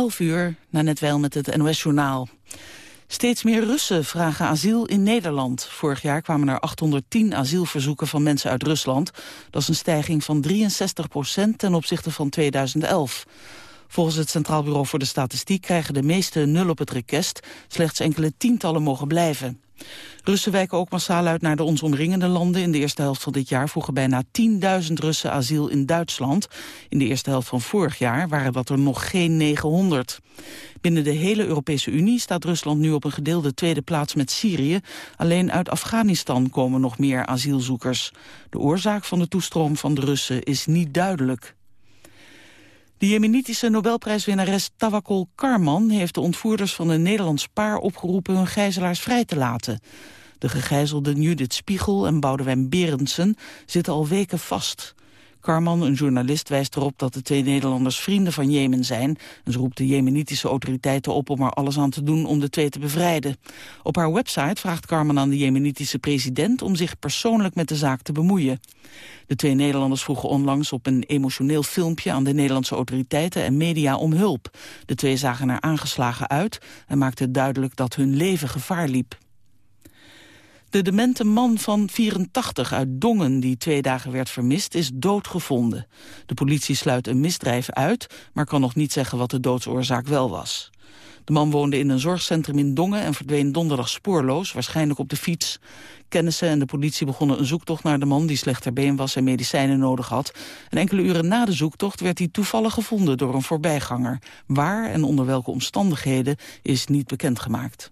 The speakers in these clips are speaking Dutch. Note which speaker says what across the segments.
Speaker 1: 11 uur, na net wel met het NOS-journaal. Steeds meer Russen vragen asiel in Nederland. Vorig jaar kwamen er 810 asielverzoeken van mensen uit Rusland. Dat is een stijging van 63 procent ten opzichte van 2011. Volgens het Centraal Bureau voor de Statistiek krijgen de meeste nul op het request. Slechts enkele tientallen mogen blijven. Russen wijken ook massaal uit naar de ons omringende landen. In de eerste helft van dit jaar vroegen bijna 10.000 Russen asiel in Duitsland. In de eerste helft van vorig jaar waren dat er nog geen 900. Binnen de hele Europese Unie staat Rusland nu op een gedeelde tweede plaats met Syrië. Alleen uit Afghanistan komen nog meer asielzoekers. De oorzaak van de toestroom van de Russen is niet duidelijk. De jemenitische Nobelprijswinnares Tawakkol Karman heeft de ontvoerders van een Nederlands paar opgeroepen hun gijzelaars vrij te laten. De gegijzelden Judith Spiegel en Boudewijn Berendsen zitten al weken vast. Karman, een journalist, wijst erop dat de twee Nederlanders vrienden van Jemen zijn. En ze roept de jemenitische autoriteiten op om er alles aan te doen om de twee te bevrijden. Op haar website vraagt Karman aan de jemenitische president om zich persoonlijk met de zaak te bemoeien. De twee Nederlanders vroegen onlangs op een emotioneel filmpje aan de Nederlandse autoriteiten en media om hulp. De twee zagen er aangeslagen uit en maakten duidelijk dat hun leven gevaar liep. De demente man van 84 uit Dongen, die twee dagen werd vermist, is doodgevonden. De politie sluit een misdrijf uit, maar kan nog niet zeggen wat de doodsoorzaak wel was. De man woonde in een zorgcentrum in Dongen en verdween donderdag spoorloos, waarschijnlijk op de fiets. Kennissen en de politie begonnen een zoektocht naar de man die slechter been was en medicijnen nodig had. En enkele uren na de zoektocht werd hij toevallig gevonden door een voorbijganger. Waar en onder welke omstandigheden is niet bekendgemaakt.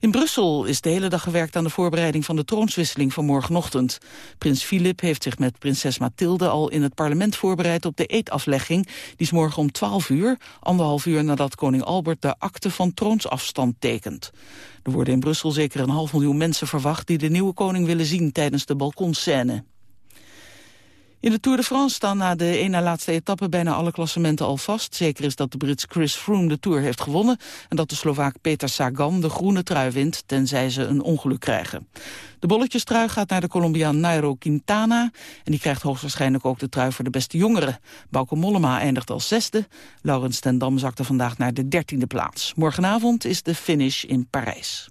Speaker 1: In Brussel is de hele dag gewerkt aan de voorbereiding van de troonswisseling van morgenochtend. Prins Filip heeft zich met prinses Mathilde al in het parlement voorbereid op de eetaflegging. Die is morgen om 12 uur, anderhalf uur nadat koning Albert de akte van troonsafstand tekent. Er worden in Brussel zeker een half miljoen mensen verwacht die de nieuwe koning willen zien tijdens de balkonscène. In de Tour de France staan na de één na laatste etappe bijna alle klassementen al vast. Zeker is dat de Brits Chris Froome de Tour heeft gewonnen... en dat de Slovaak Peter Sagan de groene trui wint... tenzij ze een ongeluk krijgen. De bolletjestrui gaat naar de Colombiaan Nairo Quintana... en die krijgt hoogstwaarschijnlijk ook de trui voor de beste jongeren. Bauke Mollema eindigt als zesde. Laurens ten Dam zakte vandaag naar de dertiende plaats. Morgenavond is de finish in Parijs.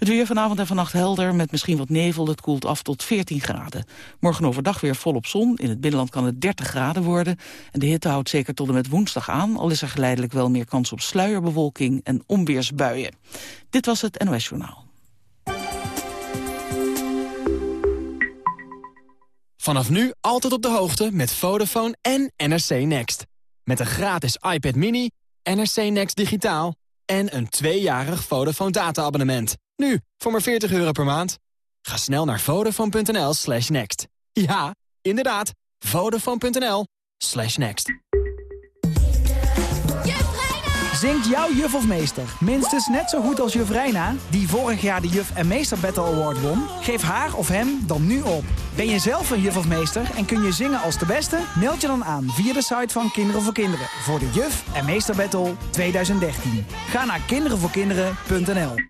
Speaker 1: Het weer vanavond en vannacht helder met misschien wat nevel. Het koelt af tot 14 graden. Morgen overdag weer volop zon. In het binnenland kan het 30 graden worden. En de hitte houdt zeker tot en met woensdag aan. Al is er geleidelijk wel meer kans op sluierbewolking en onweersbuien. Dit was het NOS Journaal.
Speaker 2: Vanaf nu altijd op de hoogte met Vodafone en NRC Next. Met een gratis iPad mini, NRC Next digitaal en een tweejarig Vodafone data-abonnement. Nu, voor maar 40 euro per maand. Ga snel naar vodafone.nl slash next. Ja, inderdaad, vodafone.nl slash next.
Speaker 3: Zingt jouw juf of meester minstens net zo goed als juf Reina... die vorig jaar de Juf en Meester Battle Award won? Geef haar of hem dan nu op. Ben je zelf een juf of meester en kun je zingen als de beste? Meld je dan aan via de site van Kinderen voor Kinderen... voor de Juf en Meester Battle 2013. Ga naar kinderenvoorkinderen.nl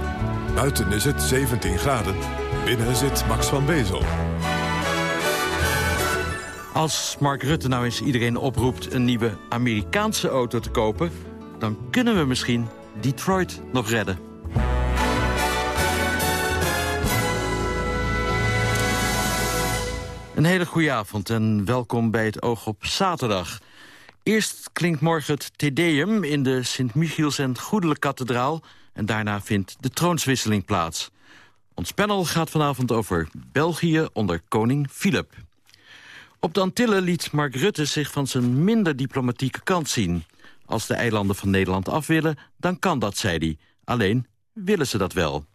Speaker 4: Buiten is het 17 graden. Binnen zit Max van Wezel.
Speaker 5: Als Mark Rutte nou eens iedereen oproept een nieuwe Amerikaanse auto te kopen... dan kunnen we misschien Detroit nog redden. Een hele goede avond en welkom bij het Oog op Zaterdag. Eerst klinkt morgen het Te Deum in de Sint-Michiels en Goedelijk Kathedraal... en daarna vindt de troonswisseling plaats. Ons panel gaat vanavond over België onder koning Filip. Op de Antillen liet Mark Rutte zich van zijn minder diplomatieke kant zien. Als de eilanden van Nederland af willen, dan kan dat, zei hij. Alleen willen ze dat wel.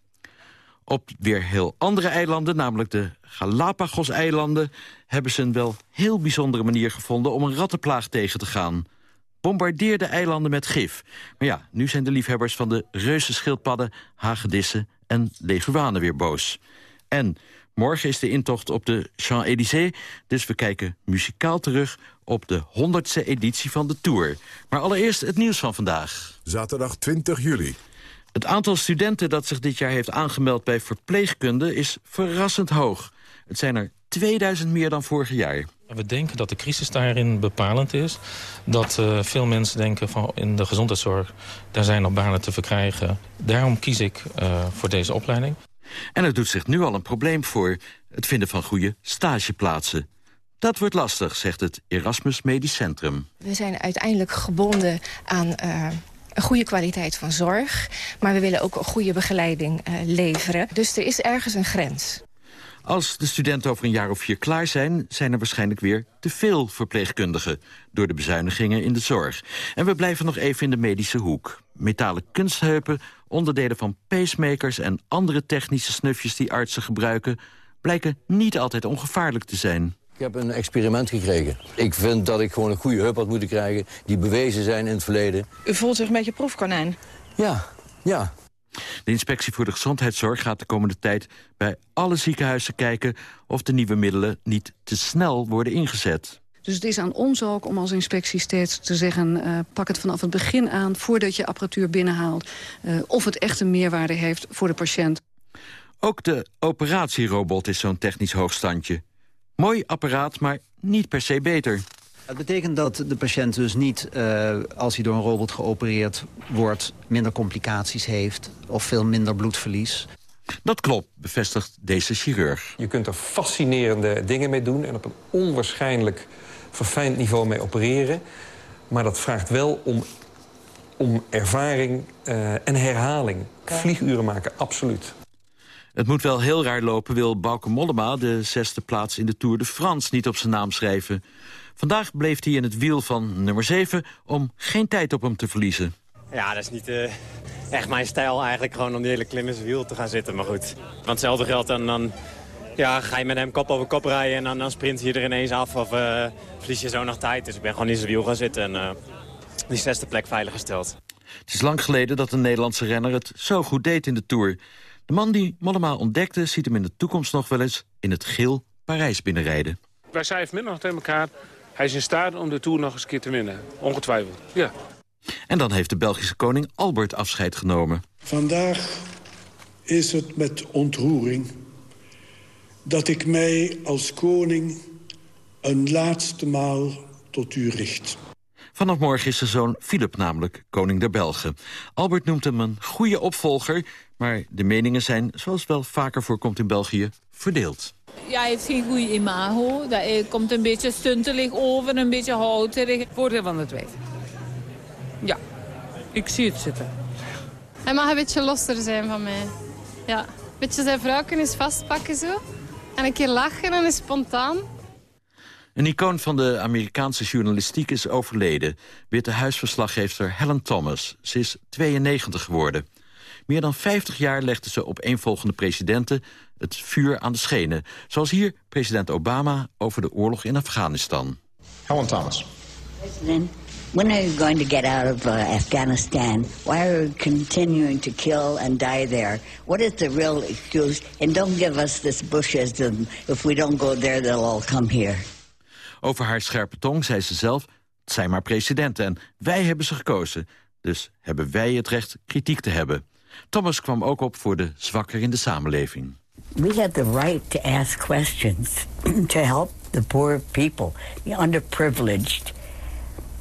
Speaker 5: Op weer heel andere eilanden, namelijk de Galapagos-eilanden... hebben ze een wel heel bijzondere manier gevonden om een rattenplaag tegen te gaan. Bombardeer de eilanden met gif. Maar ja, nu zijn de liefhebbers van de reuzenschildpadden, hagedissen en leguanen weer boos. En morgen is de intocht op de Champs-Élysées... dus we kijken muzikaal terug op de 100ste editie van de Tour. Maar allereerst het nieuws van vandaag.
Speaker 4: Zaterdag 20 juli.
Speaker 5: Het aantal studenten dat zich dit jaar heeft aangemeld bij verpleegkunde is verrassend hoog. Het zijn er 2000 meer dan vorig jaar.
Speaker 6: We denken dat de crisis daarin bepalend is. Dat uh, veel mensen denken van in de gezondheidszorg... daar zijn nog banen te verkrijgen. Daarom kies ik uh, voor deze opleiding.
Speaker 5: En het doet zich nu al een probleem voor het vinden van goede stageplaatsen. Dat wordt lastig, zegt het Erasmus Medisch Centrum.
Speaker 7: We zijn uiteindelijk gebonden aan uh, een goede kwaliteit van zorg. Maar we willen ook een goede begeleiding uh, leveren. Dus er is ergens een grens.
Speaker 5: Als de studenten over een jaar of vier klaar zijn... zijn er waarschijnlijk weer te veel verpleegkundigen... door de bezuinigingen in de zorg. En we blijven nog even in de medische hoek. Metalen kunstheupen, onderdelen van pacemakers... en andere technische snufjes die artsen gebruiken... blijken niet altijd ongevaarlijk te zijn.
Speaker 8: Ik heb een experiment gekregen. Ik vind dat ik gewoon een goede heup had moeten krijgen... die bewezen zijn in het verleden.
Speaker 9: U voelt zich een beetje proefkonijn?
Speaker 8: Ja, ja.
Speaker 5: De inspectie voor de gezondheidszorg gaat de komende tijd bij alle ziekenhuizen kijken of de nieuwe middelen niet te snel worden ingezet.
Speaker 9: Dus het is aan ons ook om als inspectie steeds te zeggen... Uh, pak het vanaf het begin aan, voordat je apparatuur binnenhaalt... Uh, of het echt een meerwaarde heeft voor de patiënt.
Speaker 5: Ook de operatierobot is zo'n technisch hoogstandje. Mooi apparaat, maar niet per se beter.
Speaker 10: Het betekent dat de patiënt dus niet, uh, als hij door een robot geopereerd wordt... minder complicaties heeft of veel minder bloedverlies.
Speaker 5: Dat klopt, bevestigt deze chirurg.
Speaker 11: Je kunt er fascinerende dingen mee doen... en op een onwaarschijnlijk verfijnd niveau mee opereren. Maar dat vraagt wel om, om ervaring uh, en herhaling. Vlieguren maken, absoluut.
Speaker 5: Het moet wel heel raar lopen, wil Bauke Mollema... de zesde plaats in de Tour de France niet op zijn naam schrijven. Vandaag bleef hij in het wiel van nummer 7 om geen tijd op hem te verliezen.
Speaker 12: Ja, dat is niet uh, echt mijn stijl eigenlijk, gewoon om die hele klim in zijn wiel te gaan zitten. Maar goed, want hetzelfde geldt en dan ja, ga je met hem kop over kop rijden... en dan, dan sprint je er ineens af of uh, verlies je zo nog tijd. Dus ik ben gewoon in zijn wiel gaan zitten en uh, die zesde plek veilig gesteld.
Speaker 5: Het is lang geleden dat een Nederlandse renner het zo goed deed in de Tour. De man die Mollema ontdekte ziet hem in de toekomst nog wel eens in het geel Parijs binnenrijden.
Speaker 13: Wij zeiden vanmiddag nog tegen elkaar... hij is in staat om de Tour nog eens een keer te winnen. Ongetwijfeld, ja.
Speaker 5: En dan heeft de Belgische koning Albert afscheid genomen.
Speaker 14: Vandaag is het met ontroering dat ik mij als koning een laatste maal tot u richt.
Speaker 5: Vanaf morgen is zijn zoon Philip namelijk koning der Belgen. Albert noemt hem een goede opvolger, maar de meningen zijn, zoals wel vaker voorkomt in België, verdeeld.
Speaker 15: Ja, hij heeft geen goede imago. Hij komt een beetje stuntelig over, een beetje houterig.
Speaker 9: Voordeel van de twee. Ja, ik zie het zitten.
Speaker 16: Hij mag een beetje losser zijn van mij. Ja, een beetje zijn vrouw kunnen vastpakken zo. En een keer lachen en is spontaan.
Speaker 5: Een icoon van de Amerikaanse journalistiek is overleden. Witte huisverslaggever Helen Thomas. Ze is 92 geworden. Meer dan 50 jaar legde ze op eenvolgende presidenten het vuur aan de schenen. Zoals hier president Obama over de oorlog in Afghanistan.
Speaker 17: Helen Thomas.
Speaker 18: President, when are you going to get out of uh, Afghanistan? Why are you continuing to kill and die there? What is the real excuse? And don't give us this Bushism. If we don't go there, they'll all come here.
Speaker 5: Over haar scherpe tong zei ze zelf... het zijn maar presidenten en wij hebben ze gekozen. Dus hebben wij het recht kritiek te hebben. Thomas kwam ook op voor de zwakker in de samenleving.
Speaker 18: We have the right to ask questions to help the poor people, the underprivileged,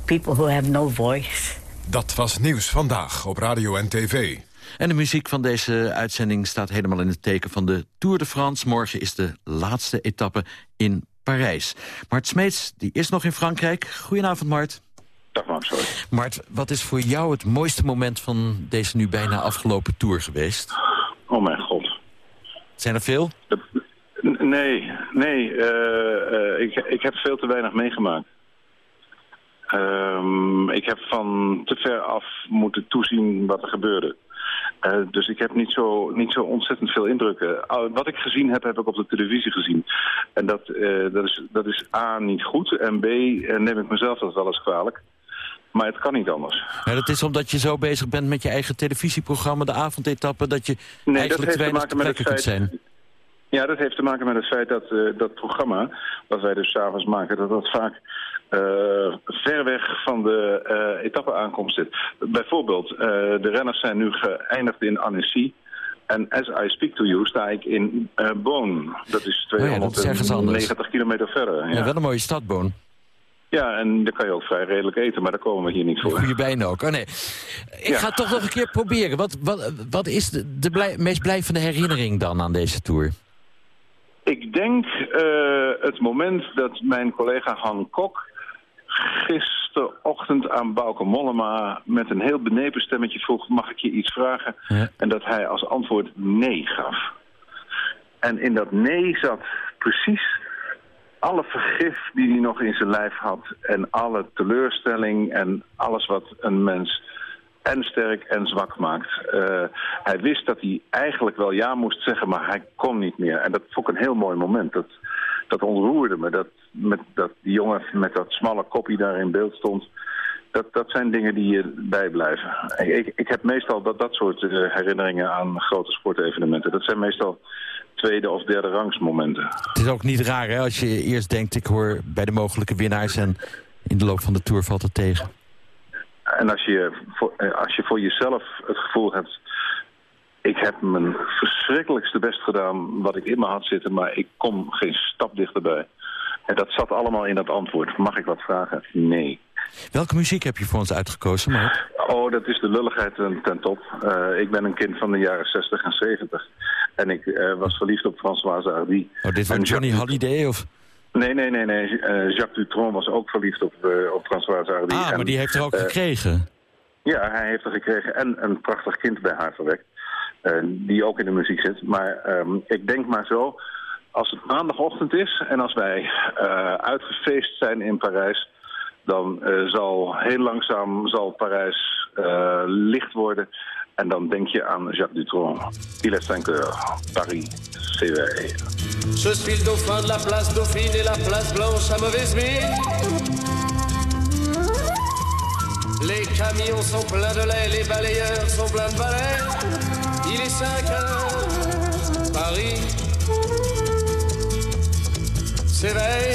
Speaker 18: people who have no voice.
Speaker 4: Dat was nieuws vandaag op radio en tv.
Speaker 5: En de muziek van deze uitzending staat helemaal in het teken van de Tour de France. Morgen is de laatste etappe in Parijs. Mart Smeets die is nog in Frankrijk. Goedenavond, Mart.
Speaker 17: Dag Max, sorry.
Speaker 5: Mart, wat is voor jou het mooiste moment van deze nu bijna afgelopen tour geweest?
Speaker 17: Oh mijn god.
Speaker 5: Zijn er veel?
Speaker 17: Nee, nee. eh, eh, ik, ik heb veel te weinig meegemaakt. Ehm, ik heb van te ver af moeten toezien wat er gebeurde. Eh, dus ik heb niet zo, niet zo ontzettend veel indrukken. Wat ik gezien heb, heb ik op de televisie gezien. En dat, dat, is, dat is A, niet goed. En B, neem ik mezelf dat wel eens kwalijk. Maar het kan niet anders.
Speaker 5: Ja, dat is omdat je zo bezig bent met je eigen televisieprogramma, de avondetappe, dat je
Speaker 17: Nee,
Speaker 5: eigenlijk
Speaker 17: dat
Speaker 5: te weinig
Speaker 17: maken
Speaker 5: te
Speaker 17: met het
Speaker 5: plekken kunt
Speaker 17: feit...
Speaker 5: zijn.
Speaker 17: Ja, dat heeft te maken met het feit dat eh, dat programma, wat wij dus s'avonds maken, dat dat vaak eh, ver weg van de eh etappe-aankomst zit. Bijvoorbeeld, de renners zijn nu geëindigd in Annecy. En as I speak to you sta ik in Boon. Dat is
Speaker 5: Oh ja, dat is ergens anders.
Speaker 17: 290 kilometer verder.
Speaker 5: Ja.
Speaker 17: Ja.
Speaker 5: wel een mooie stadboon.
Speaker 17: Ja, en daar kan je ook vrij redelijk eten, maar daar komen we hier niet voor.
Speaker 5: Goede benen ook. Oh nee. Ik
Speaker 17: Ja.
Speaker 5: ga het toch nog een keer proberen. Wat, wat, wat is de, de blij- meest blijvende herinnering dan aan deze tour?
Speaker 17: Ik denk eh, het moment dat mijn collega Han Kok gisterochtend aan Bauke Mollema met een heel benepen stemmetje vroeg, mag ik je iets vragen? En dat hij als antwoord nee gaf. En in dat nee zat precies alle vergif die hij nog in zijn lijf had en alle teleurstelling en alles wat een mens en sterk en zwak maakt. Eh, hij wist dat hij eigenlijk wel ja moest zeggen, maar hij kon niet meer. En dat vond ik een heel mooi moment. Dat, dat ontroerde me. Dat, met, dat die jongen met dat smalle kopje daar in beeld stond. Dat, dat zijn dingen die je bijblijven. Ik, ik heb meestal dat, dat soort eh, herinneringen aan grote sportevenementen. Dat zijn meestal tweede of derde rangs momenten.
Speaker 5: Het is ook niet raar hè, als je eerst denkt, ik hoor bij de mogelijke winnaars... en in de loop van de tour valt het tegen.
Speaker 17: En als je, voor, eh, als je voor jezelf het gevoel hebt... ik heb mijn verschrikkelijkste best gedaan wat ik in me had zitten... maar ik kom geen stap dichterbij. En dat zat allemaal in dat antwoord. Mag ik wat vragen? Nee.
Speaker 5: Welke muziek heb je voor ons uitgekozen, Mark?
Speaker 17: Oh, dat is de lulligheid ten, top. Eh, ik ben een kind van de jaren 60 en 70. En ik eh, was verliefd op Françoise Hardy.
Speaker 5: Oh, dit wordt Johnny Holiday of...
Speaker 17: Nee, nee, nee. nee. Eh, Jacques Dutronc was ook verliefd op, op Françoise Hardy.
Speaker 5: Ah,
Speaker 17: En,
Speaker 5: maar die heeft er ook gekregen.
Speaker 17: Ja, hij heeft er gekregen en een prachtig kind bij haar verwekt. die ook in de muziek zit. Maar ehm, ik denk maar zo, als het maandagochtend is en als wij uitgefeest zijn in Parijs... dan eh, zal heel langzaam zal Parijs eh, licht worden. En dan denk je aan Jacques Dutronc. Il est 5 heures, Paris, CW.
Speaker 19: Je suis le dauphin de la place Dauphine et la place Blanche à mauvaise mine. Les camions sont pleins de lait, les balayeurs sont pleins de balais. Il est 5 heures, Paris s'éveille.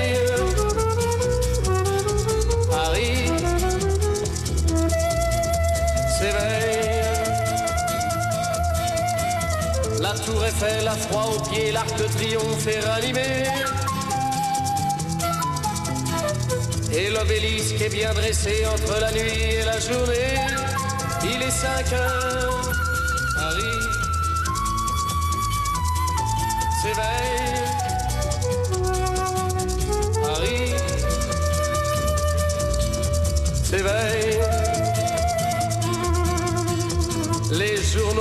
Speaker 19: Eiffel a froid aux pieds, l'arc de triomphe est ranimé. Et l'obélisque est bien dressé entre la nuit et la journée. Il est 5 heures,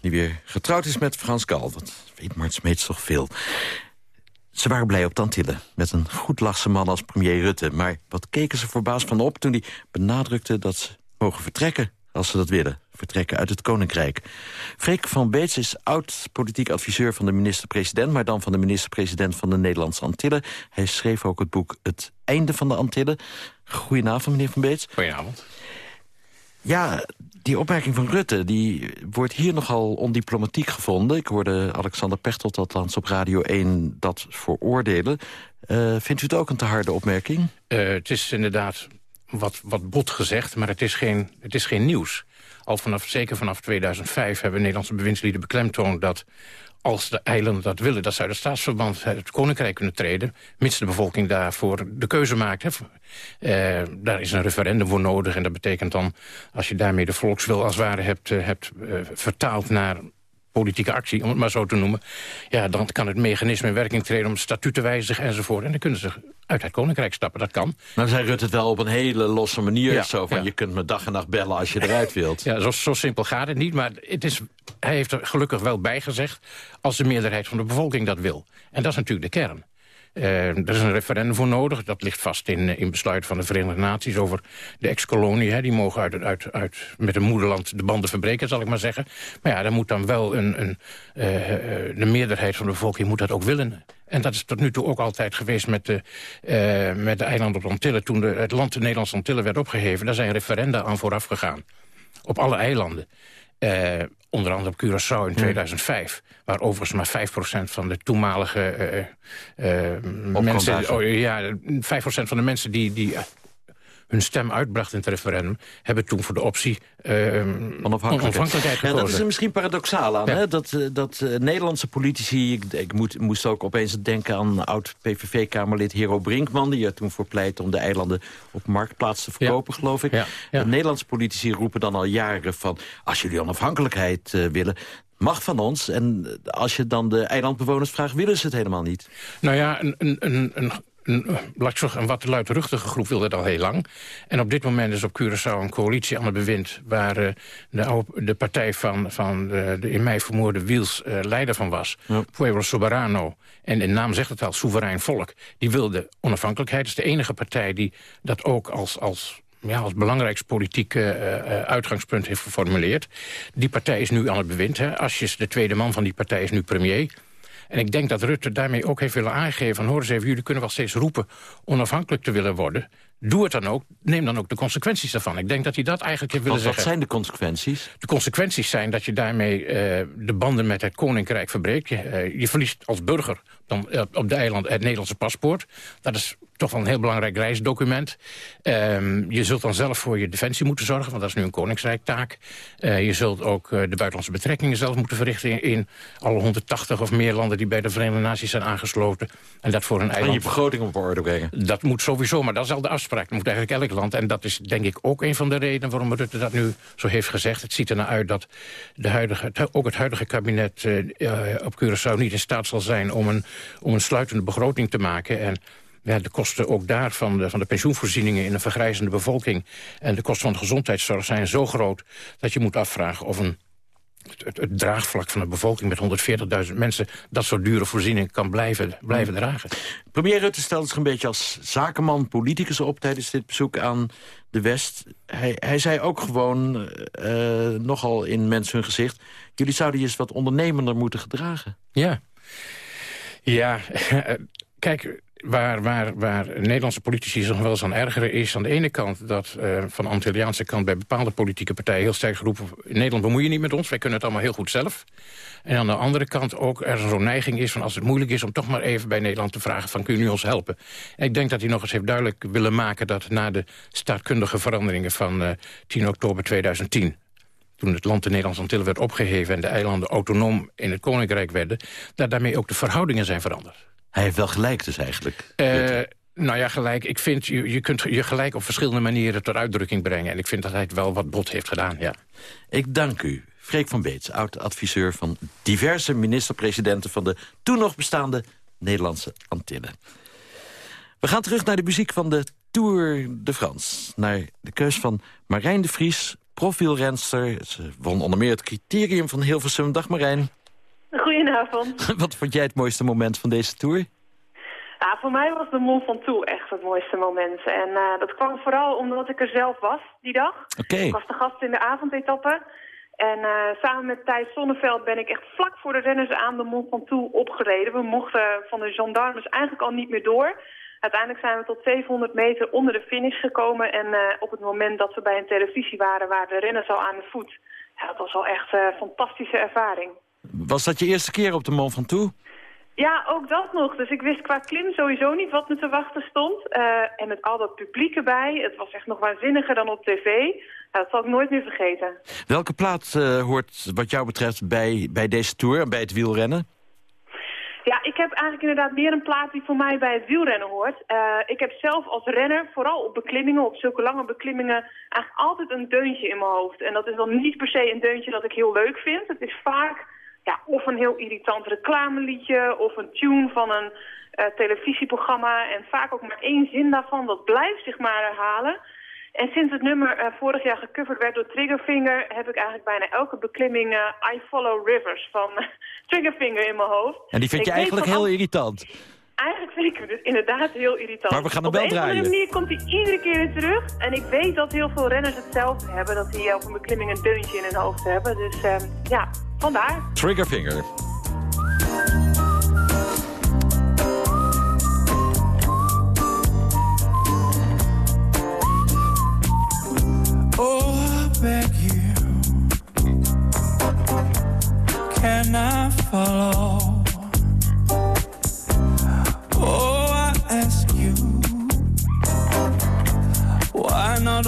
Speaker 5: Die weer getrouwd is met Frans Gal. Dat weet Mart Smeets toch veel. Ze waren blij op Tantille, met een goed lachse man als premier Rutte. Maar wat keken ze verbaasd van op toen hij benadrukte dat ze mogen vertrekken als ze dat willen. Vertrekken uit het Koninkrijk. Freek van Beets is oud-politiek adviseur van de minister-president... maar dan van de minister-president van de Nederlandse Antillen. Hij schreef ook het boek Het Einde van de Antillen. Goedenavond, meneer van Beets.
Speaker 20: Goedenavond.
Speaker 5: Ja, die opmerking van Rutte die wordt hier nogal ondiplomatiek gevonden. Ik hoorde Alexander Pechtold althans op Radio 1 dat veroordelen. Uh, vindt u het ook een te harde opmerking?
Speaker 20: Uh, het is inderdaad wat, wat bot gezegd, maar het is, geen, het is geen nieuws. Al vanaf, zeker vanaf 2005 hebben Nederlandse bewindslieden beklemtoond... dat als de eilanden dat willen, dat ze uit het staatsverband het koninkrijk kunnen treden... mits de bevolking daarvoor de keuze maakt. Hè. Uh, daar is een referendum voor nodig en dat betekent dan... als je daarmee de volkswil als ware hebt, uh, hebt uh, vertaald naar politieke actie, om het maar zo te noemen... ja, dan kan het mechanisme in werking treden om statuut te wijzigen enzovoort. En dan kunnen ze uit het koninkrijk stappen, dat kan.
Speaker 5: Nou zei Rutte het wel op een hele losse manier. Ja, zo van, ja. je kunt me dag en nacht bellen als je eruit wilt.
Speaker 20: Ja, zo, zo simpel gaat het niet, maar het is, hij heeft er gelukkig wel bij gezegd... als de meerderheid van de bevolking dat wil. En dat is natuurlijk de kern. Uh, er is een referendum voor nodig. Dat ligt vast in, in besluit van de Verenigde Naties over de ex-kolonie. Die mogen uit, uit, uit, met een moederland de banden verbreken, zal ik maar zeggen. Maar ja, dan moet dan wel een, een, uh, de meerderheid van de bevolking moet dat ook willen. En dat is tot nu toe ook altijd geweest met de, uh, met de eilanden op Antillen. Toen de, het land de Nederlandse Antillen werd opgeheven... daar zijn referenda aan vooraf gegaan. Op alle eilanden. Uh, onder andere op Curaçao in 2005. Waar overigens maar 5% van de toenmalige uh, uh, mensen... Oh, ja, 5% van de mensen die, die hun stem uitbracht in het referendum... hebben toen voor de optie uh, onafhankelijkheid gekozen.
Speaker 5: Ja, dat is er misschien paradoxaal aan, ja. hè? Dat, dat uh, Nederlandse politici... Ik, ik moet, moest ook opeens denken aan oud-PVV-kamerlid Hero Brinkman... die er toen voor pleit om de eilanden op marktplaats te verkopen, ja. geloof ik. Ja. Nederlandse politici roepen dan al jaren van... als jullie onafhankelijkheid uh, willen mag van ons. En als je dan de eilandbewoners vraagt, willen ze het helemaal niet.
Speaker 20: Nou ja, een, een een, laat ik zeggen, een wat luidruchtige groep wilde dat al heel lang. En op dit moment is op Curaçao een coalitie aan het bewind... waar uh, de, de, partij van, van de, de, in mei vermoorde Wiels uh, leider van was. Ja. Pueblo Soberano. En de naam zegt het al, soeverein volk. Die wilde onafhankelijkheid. Het is de enige partij die dat ook als... als ja, als belangrijkste politiek uh, uitgangspunt heeft geformuleerd. Die partij is nu aan het bewind. Hè. Asjes, de tweede man van die partij, is nu premier. En ik denk dat Rutte daarmee ook heeft willen aangeven... van hoor eens even, jullie kunnen wel steeds roepen onafhankelijk te willen worden. Doe het dan ook, neem dan ook de consequenties daarvan. Ik denk dat hij dat eigenlijk heeft willen
Speaker 5: wat,
Speaker 20: zeggen.
Speaker 5: Wat zijn de consequenties?
Speaker 20: De consequenties zijn dat je daarmee uh, de banden met het koninkrijk verbreekt. Je, uh, je verliest als burger dan, uh, op de eiland het Nederlandse paspoort. Dat is toch wel een heel belangrijk reisdocument. Um, je zult dan zelf voor je defensie moeten zorgen, want dat is nu een koninkrijktaak. Uh, je zult ook uh, de buitenlandse betrekkingen zelf moeten verrichten... In, in, alle 180 of meer landen die bij de Verenigde Naties zijn aangesloten. En dat voor een eiland...
Speaker 5: En je begroting op orde brengen.
Speaker 20: Dat moet sowieso, maar dat is al de afspraak. Dat moet eigenlijk elk land. En dat is denk ik ook een van de redenen waarom Rutte dat nu zo heeft gezegd. Het ziet er naar uit dat de huidige, ook het huidige kabinet uh, op Curaçao niet in staat zal zijn... om een, om een sluitende begroting te maken... En ja, de kosten ook daar van de, van de pensioenvoorzieningen in een vergrijzende bevolking... en de kosten van de gezondheidszorg zijn zo groot... dat je moet afvragen of een het, het, het, draagvlak van de bevolking met 140.000 mensen... dat soort dure voorzieningen kan blijven, blijven dragen.
Speaker 5: Premier Rutte stelt zich een beetje als zakenman, politicus op... tijdens dit bezoek aan de West. Hij, hij zei ook gewoon, uh, nogal in mensen hun gezicht... jullie zouden je eens wat ondernemender moeten gedragen.
Speaker 20: Ja, ja kijk waar, waar, waar Nederlandse politici zich wel eens aan ergeren... is aan de ene kant dat uh, van de Antilliaanse kant... bij bepaalde politieke partijen heel sterk geroepen... Nederland bemoei je niet met ons, wij kunnen het allemaal heel goed zelf. En aan de andere kant ook er zo'n neiging is... van als het moeilijk is om toch maar even bij Nederland te vragen... van kun je ons helpen? En ik denk dat hij nog eens heeft duidelijk willen maken... dat na de staatkundige veranderingen van uh, 10 oktober 2010 toen het land de Nederlandse Antillen werd opgeheven... en de eilanden autonoom in het Koninkrijk werden... dat daarmee ook de verhoudingen zijn veranderd.
Speaker 5: Hij heeft wel gelijk dus eigenlijk.
Speaker 20: Uh, nou ja, gelijk. Ik vind, je, je kunt je gelijk op verschillende manieren tot uitdrukking brengen. En ik vind dat hij het wel wat bot heeft gedaan, ja.
Speaker 5: Ik dank u. Freek van Beets, oud-adviseur van diverse minister-presidenten... van de toen nog bestaande Nederlandse Antillen. We gaan terug naar de muziek van de Tour de France. Naar de keus van Marijn de Vries, profielrenster. Ze won onder meer het criterium van Hilversum. Dag Marijn.
Speaker 21: Goedenavond.
Speaker 5: Wat vond jij het mooiste moment van deze Tour?
Speaker 21: Ja, voor mij was de Mont Ventoux echt het mooiste moment. En uh, dat kwam vooral omdat ik er zelf was die dag.
Speaker 5: Okay.
Speaker 21: Ik was de gast in de avondetappe. En uh, samen met Thijs Sonneveld ben ik echt vlak voor de renners aan de Mont Ventoux opgereden. We mochten van de gendarmes eigenlijk al niet meer door. Uiteindelijk zijn we tot 700 meter onder de finish gekomen. En uh, op het moment dat we bij een televisie waren, waren de renners al aan de voet. Ja, dat was al echt een fantastische ervaring.
Speaker 5: Was dat je eerste keer op de Mont Ventoux?
Speaker 21: Ja, ook dat nog. Dus ik wist qua klim sowieso niet wat me te wachten stond. Uh, en met al dat publiek erbij, het was echt nog waanzinniger dan op tv. Dat zal ik nooit meer vergeten.
Speaker 5: Welke plaats uh, hoort wat jou betreft bij, bij deze Tour en bij het wielrennen?
Speaker 21: Ja, ik heb eigenlijk inderdaad meer een plaats die voor mij bij het wielrennen hoort. Uh, ik heb zelf als renner, vooral op beklimmingen, op zulke lange beklimmingen, eigenlijk altijd een deuntje in mijn hoofd. En dat is dan niet per se een deuntje dat ik heel leuk vind. Het is vaak ja, of een heel irritant reclameliedje of een tune van een uh, televisieprogramma. En vaak ook maar één zin daarvan, dat blijft zich maar herhalen. En sinds het nummer uh, vorig jaar gecoverd werd door Triggerfinger... heb ik eigenlijk bijna elke beklimming uh, I Follow Rivers van Triggerfinger in mijn hoofd.
Speaker 5: En die vind je eigenlijk heel irritant?
Speaker 21: Eigenlijk vind ik hem dus inderdaad heel irritant.
Speaker 5: Maar we gaan hem wel draaien.
Speaker 21: Op een manier komt hij iedere keer weer terug. En ik weet dat heel veel renners hetzelfde hebben. Dat die op een beklimming een deuntje in hun hoofd hebben. Dus uh, ja, vandaar.
Speaker 5: Triggerfinger.
Speaker 22: Oh, I beg you. Can I follow? Not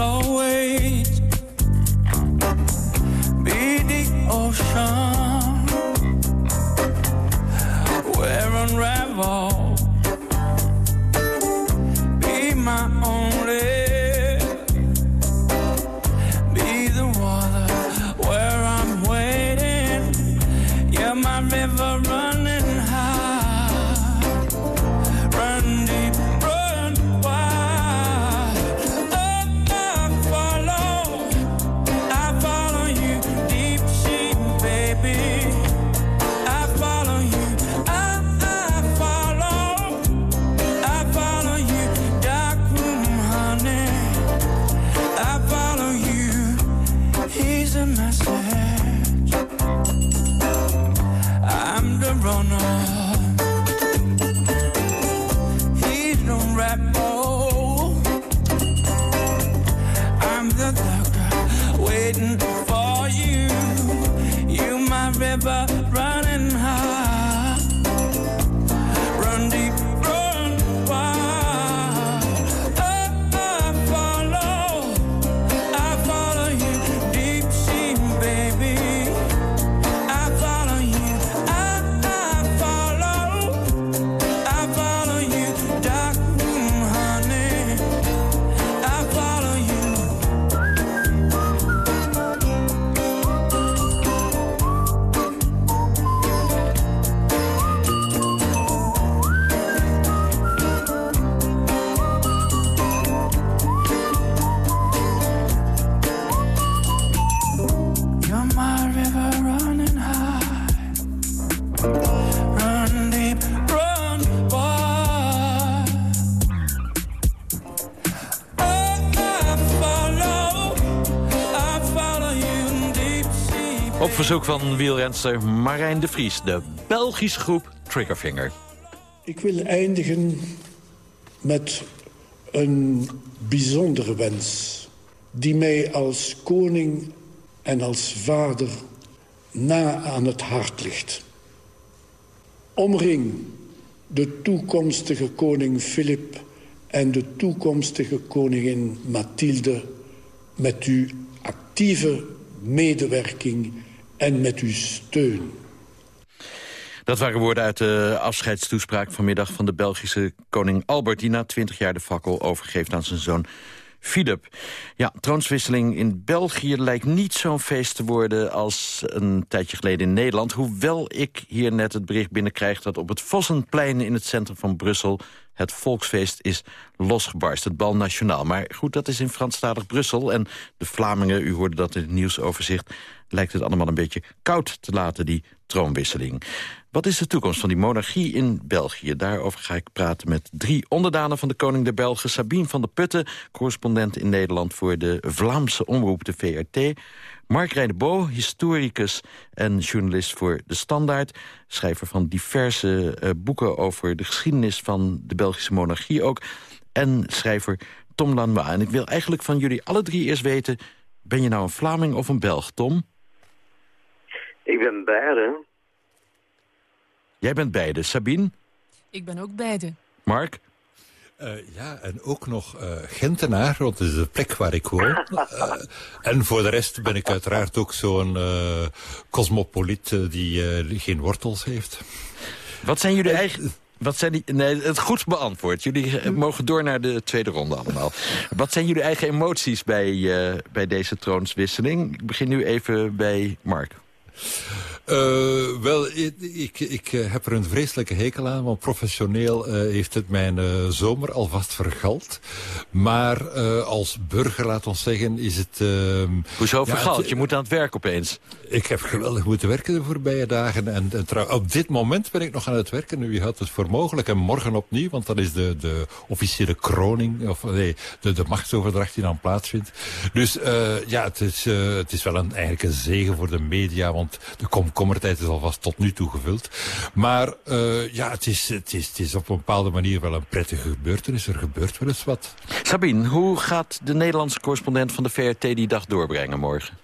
Speaker 5: verzoek van wielrenster Marijn de Vries, de Belgische groep Triggerfinger.
Speaker 14: Ik wil eindigen met een bijzondere wens... die mij als koning en als vader na aan het hart ligt. Omring de toekomstige koning Filip en de toekomstige koningin Mathilde... met uw actieve medewerking en met uw steun.
Speaker 5: Dat waren woorden uit de afscheidstoespraak vanmiddag van de Belgische koning Albert... die na twintig jaar de fakkel overgeeft aan zijn zoon Philip. Ja, troonswisseling in België lijkt niet zo'n feest te worden... als een tijdje geleden in Nederland. Hoewel ik hier net het bericht binnenkrijg... dat op het Vossenplein in het centrum van Brussel... het volksfeest is losgebarst, het bal nationaal. Maar goed, dat is in Franstalig Brussel. En de Vlamingen, u hoorde dat in het nieuwsoverzicht... lijkt het allemaal een beetje koud te laten, die troonwisseling. Wat is de toekomst van die monarchie in België? Daarover ga ik praten met drie onderdanen van de koning der Belgen. Sabine van der Putten, correspondent in Nederland voor de Vlaamse omroep, de VRT. Mark Reidebo, historicus en journalist voor De Standaard. Schrijver van diverse uh, boeken over de geschiedenis van de Belgische monarchie ook. En schrijver Tom Lanois. En ik wil eigenlijk van jullie alle drie eerst weten... ben je nou een Vlaming of een Belg, Tom?
Speaker 23: Ik ben beide.
Speaker 5: Jij bent beide. Sabine?
Speaker 24: Ik ben ook beide.
Speaker 5: Mark?
Speaker 25: Uh, ja, en ook nog uh, Gentenaar, want het is de plek waar ik woon. uh, en voor de rest ben ik uiteraard ook zo'n cosmopoliet die geen wortels heeft.
Speaker 5: Wat zijn jullie eigen... Wat zijn die, nee, het goed beantwoord. Jullie mogen door naar de tweede ronde allemaal. Wat zijn jullie eigen emoties bij, bij deze troonswisseling? Ik begin nu even bij Mark.
Speaker 25: Uh, wel, ik, ik, ik, heb er een vreselijke hekel aan, want professioneel uh, heeft het mijn uh, zomer alvast vergald. Maar als burger, laat ons zeggen, is het... ehm,
Speaker 5: Hoezo
Speaker 25: ja,
Speaker 5: vergald?
Speaker 25: het-
Speaker 5: je moet aan het werk opeens.
Speaker 25: Ik heb geweldig moeten werken de voorbije dagen. En, en trouw- op dit moment ben ik nog aan het werken. Nu houdt het voor mogelijk. En morgen opnieuw, want dat is de, de officiële kroning. Of nee, de, de machtsoverdracht die dan plaatsvindt. Dus eh, ja, het is, eh, het is wel een, eigenlijk een zegen voor de media. Want de komkommertijd is alvast tot nu toe gevuld. Maar eh, ja, het is, het, is, het is op een bepaalde manier wel een prettige gebeurtenis. Er gebeurt wel eens wat.
Speaker 5: Sabine, hoe gaat de Nederlandse correspondent van de VRT die dag doorbrengen morgen?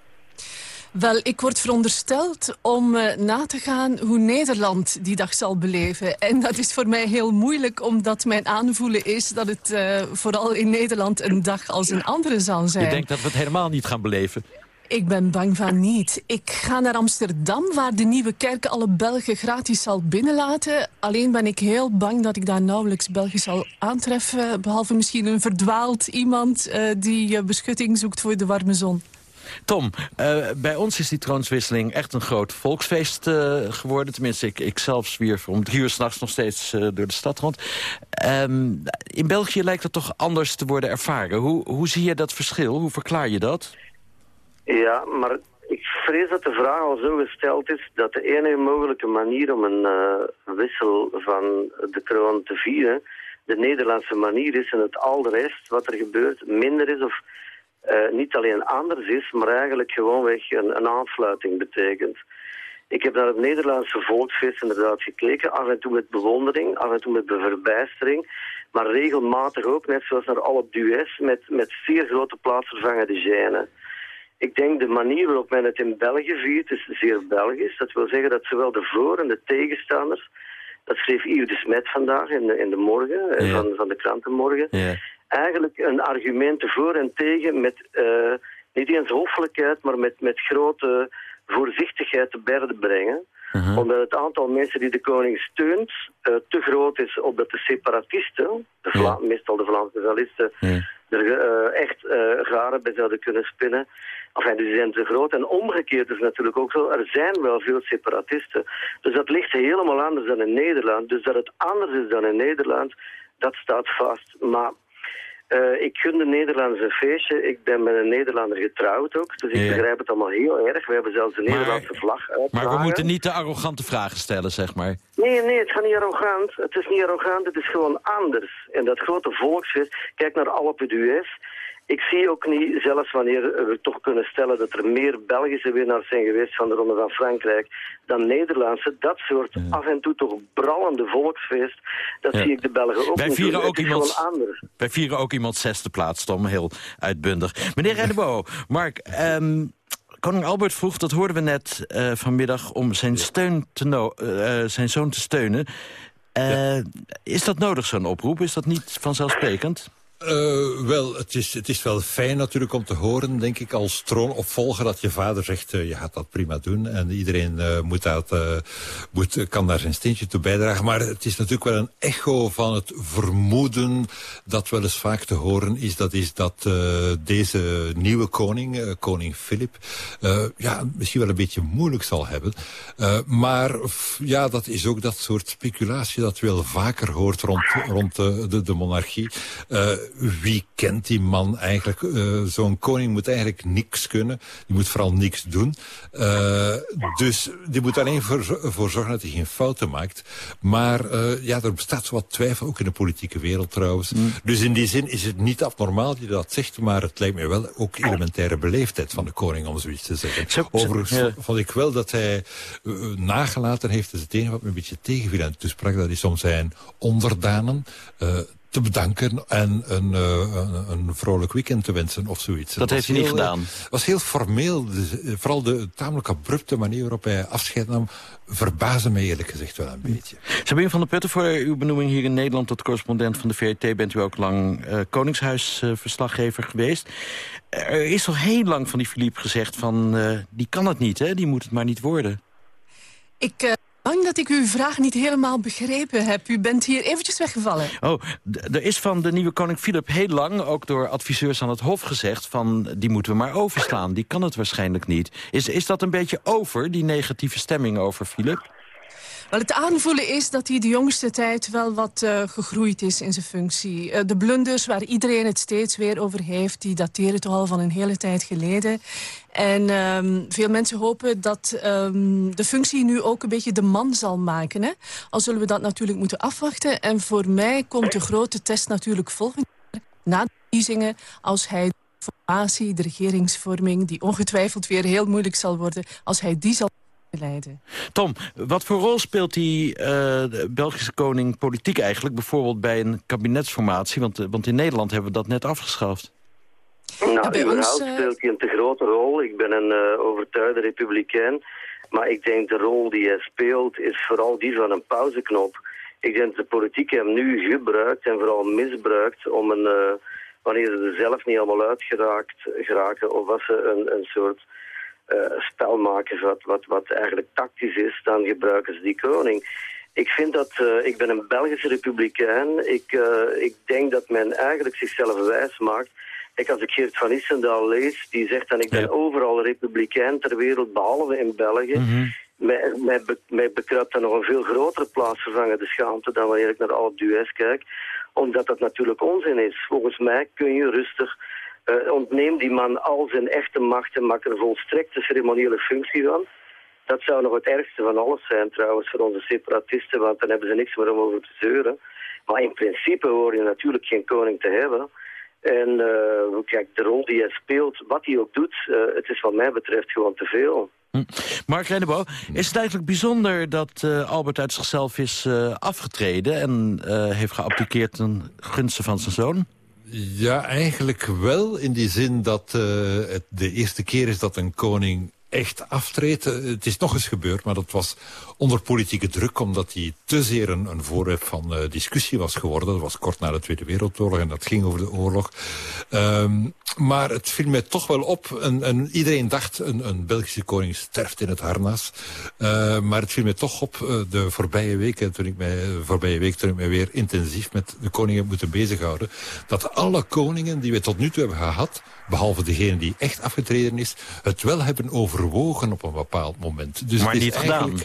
Speaker 24: Wel, ik word verondersteld om eh, na te gaan hoe Nederland die dag zal beleven. En dat is voor mij heel moeilijk, omdat mijn aanvoelen is... dat het eh, vooral in Nederland een dag als een andere zal zijn.
Speaker 5: Je denkt dat we het helemaal niet gaan beleven.
Speaker 24: Ik ben bang van niet. Ik ga naar Amsterdam, waar de nieuwe kerk alle Belgen gratis zal binnenlaten. Alleen ben ik heel bang dat ik daar nauwelijks Belgen zal aantreffen. Behalve misschien een verdwaald iemand eh, die eh, beschutting zoekt voor de warme zon.
Speaker 5: Tom, eh, bij ons is die troonswisseling echt een groot volksfeest geworden. Tenminste, ik, ik zelf zwierf om drie uur s'nachts nog steeds door de stad rond. Ehm, in België lijkt het toch anders te worden ervaren. Hoe, hoe zie je dat verschil? Hoe verklaar je dat?
Speaker 23: Ja, maar ik vrees dat de vraag al zo gesteld is dat de enige mogelijke manier om een eh, wissel van de kroon te vieren de Nederlandse manier is en het al de rest wat er gebeurt minder is of eh, niet alleen anders is, maar eigenlijk gewoonweg een, een aansluiting betekent. Ik heb naar het Nederlandse volksfeest inderdaad gekeken, af en toe met bewondering, af en toe met verbijstering, maar regelmatig ook, net zoals naar alle duets, met, met zeer grote plaatsvervangende gêne. Ik denk de manier waarop men het in België viert is zeer Belgisch. Dat wil zeggen dat zowel de voor- en de tegenstanders, dat schreef Yves de Smet vandaag in de, in de morgen, eh, van, van de krantenmorgen, eigenlijk een argumenten voor en tegen met eh, niet eens hoffelijkheid, maar met, met grote voorzichtigheid te berde brengen. Omdat het aantal mensen die de koning steunt eh, te groot is opdat de separatisten, de Vla- meestal de Vlaamse socialisten, er echt garen bij zouden kunnen spinnen. Enfin, die zijn te groot. En omgekeerd is het natuurlijk ook zo, er zijn wel veel separatisten. Dus dat ligt helemaal anders dan in Nederland. Dus dat het anders is dan in Nederland, dat staat vast. Maar eh, ik gun de Nederlanders een feestje. Ik ben met een Nederlander getrouwd ook. Dus ik
Speaker 5: Ja.
Speaker 23: begrijp het allemaal heel erg. We hebben zelfs de Nederlandse vlag
Speaker 5: Maar we
Speaker 23: uitgehangen.
Speaker 5: moeten niet te arrogante vragen stellen, zeg maar.
Speaker 23: Nee, nee, het gaat niet arrogant. Het is niet arrogant, het is gewoon anders. En dat grote volksfeest, kijk naar Alpe d'Huez. Ik zie ook niet, zelfs wanneer we toch kunnen stellen dat er meer Belgische winnaars zijn geweest van de Ronde van Frankrijk dan Nederlandse, dat soort af en toe toch brallende volksfeest, dat
Speaker 5: Ja.
Speaker 23: zie ik de Belgen ook
Speaker 5: Wij
Speaker 23: niet
Speaker 5: vieren
Speaker 23: doen.
Speaker 5: ook iemand-. Wij vieren ook iemand zesde plaats, Tom, heel uitbundig. Meneer Rennebo, Mark, ehm, koning Albert vroeg, dat hoorden we net eh, vanmiddag... om zijn, steun te no- eh, eh, zijn zoon te steunen. Is dat nodig, zo'n oproep? Is dat niet vanzelfsprekend?
Speaker 25: Eh, wel, het is, het is wel fijn natuurlijk om te horen, denk ik, als troonopvolger... dat je vader zegt, eh, je gaat dat prima doen. En iedereen eh, moet dat, moet, kan daar zijn steentje toe bijdragen. Maar het is natuurlijk wel een echo van het vermoeden... dat wel eens vaak te horen is. Dat is dat deze nieuwe koning, koning Filip... ja, misschien wel een beetje moeilijk zal hebben. Maar ja, dat is ook dat soort speculatie... dat je wel vaker hoort rond, rond de, de monarchie... Wie kent die man eigenlijk? Eh, Zo'n koning moet eigenlijk niks kunnen. Die moet vooral niks doen. Eh, dus die moet alleen voor, voor zorgen dat hij geen fouten maakt. Maar eh, ja, er bestaat zo wat twijfel, ook in de politieke wereld trouwens. Dus in die zin is het niet abnormaal dat je dat zegt... maar het lijkt mij wel ook elementaire beleefdheid van de koning, om zoiets te zeggen. Overigens
Speaker 5: ja.
Speaker 25: vond ik wel dat hij nagelaten heeft... dat is het enige wat me een beetje tegenviel aan de toespraak... dat is om zijn onderdanen... te bedanken en een, eh, een, een vrolijk weekend te wensen of zoiets.
Speaker 5: Dat heeft hij niet
Speaker 25: heel, eh,
Speaker 5: gedaan.
Speaker 25: Het was heel formeel. Dus, eh, vooral de tamelijk abrupte manier waarop hij afscheid nam... verbaasde mij eerlijk gezegd wel een beetje.
Speaker 5: Sabine van der Putten, voor uw benoeming hier in Nederland... tot correspondent van de VRT bent u ook lang eh, Koningshuisverslaggever geweest. Er is al heel lang van die Philippe gezegd van... eh, die kan het niet, hè? die moet het maar niet worden.
Speaker 24: Ik eh bang dat ik uw vraag niet helemaal begrepen heb. U bent hier eventjes weggevallen.
Speaker 5: Oh, er is van de nieuwe koning Filip heel lang... ook door adviseurs aan het Hof gezegd van... die moeten we maar overslaan, die kan het waarschijnlijk niet. Is, is dat een beetje over, die negatieve stemming over Filip?
Speaker 24: Wel, het aanvoelen is dat hij de jongste tijd wel wat eh, gegroeid is in zijn functie. Eh, de blunders waar iedereen het steeds weer over heeft... die dateren toch al van een hele tijd geleden. En ehm, veel mensen hopen dat ehm, de functie nu ook een beetje de man zal maken. Hè? Al zullen we dat natuurlijk moeten afwachten. En voor mij komt de grote test natuurlijk volgend jaar... na de verkiezingen, als hij de formatie, de regeringsvorming... die ongetwijfeld weer heel moeilijk zal worden... als hij die zal leiden.
Speaker 5: Tom, wat voor rol speelt die eh, de Belgische koning politiek eigenlijk... bijvoorbeeld bij een kabinetsformatie? Want, eh, want in Nederland hebben we dat net afgeschaft.
Speaker 23: Nou,
Speaker 24: bij ons,
Speaker 23: überhaupt
Speaker 24: eh,
Speaker 23: speelt hij een te grote rol. Ik ben een eh, overtuigde republikein. Maar ik denk de rol die hij speelt is vooral die van een pauzeknop. Ik denk dat de politiek hem nu gebruikt en vooral misbruikt om een... eh, wanneer ze er zelf niet allemaal uit geraakt, geraken of als ze een, een soort eh, spel maken wat, wat, wat eigenlijk tactisch is, dan gebruiken ze die koning. Ik vind dat, eh, ik ben een Belgische republikein. Ik, eh, ik denk dat men eigenlijk zichzelf wijs maakt. Kijk, als ik Geert van Issendaal lees, die zegt dan ik ben overal republikein ter wereld, behalve in België. Mij, mij, be- mij bekruipt dan nog een veel grotere plaatsvervangende schaamte dan wanneer ik naar Alp d'Huez kijk. Omdat dat natuurlijk onzin is. Volgens mij kun je rustig eh, ontneem die man al zijn echte macht en maak er volstrekte ceremoniële functie van. Dat zou nog het ergste van alles zijn trouwens voor onze separatisten, want dan hebben ze niks meer om over te zeuren. Maar in principe hoor je natuurlijk geen koning te hebben. En eh, kijk, de rol die hij speelt, wat hij ook doet, eh, het is wat mij betreft gewoon te veel.
Speaker 5: Mark Rennebo, is het eigenlijk bijzonder dat Albert uit zichzelf is afgetreden... en heeft geabdiceerd ten gunste van zijn zoon?
Speaker 25: Ja, eigenlijk wel. In die zin dat eh, het de eerste keer is dat een koning echt aftreedt. Eh, Het is nog eens gebeurd, maar dat was onder politieke druk... omdat hij te zeer een, een voorwerp van eh, discussie was geworden. Dat was kort na de Tweede Wereldoorlog en dat ging over de oorlog. Ehm, maar het viel mij toch wel op. En, en iedereen dacht, een, een Belgische koning sterft in het harnas. Eh, maar het viel mij toch op de voorbije weken, toen ik mij, voorbije week, toen ik mij weer intensief met de koning heb moeten bezighouden, dat alle koningen die we tot nu toe hebben gehad, behalve degene die echt afgetreden is, het wel hebben overwogen op een bepaald moment. Dus
Speaker 5: Maar
Speaker 25: het is
Speaker 5: niet gedaan.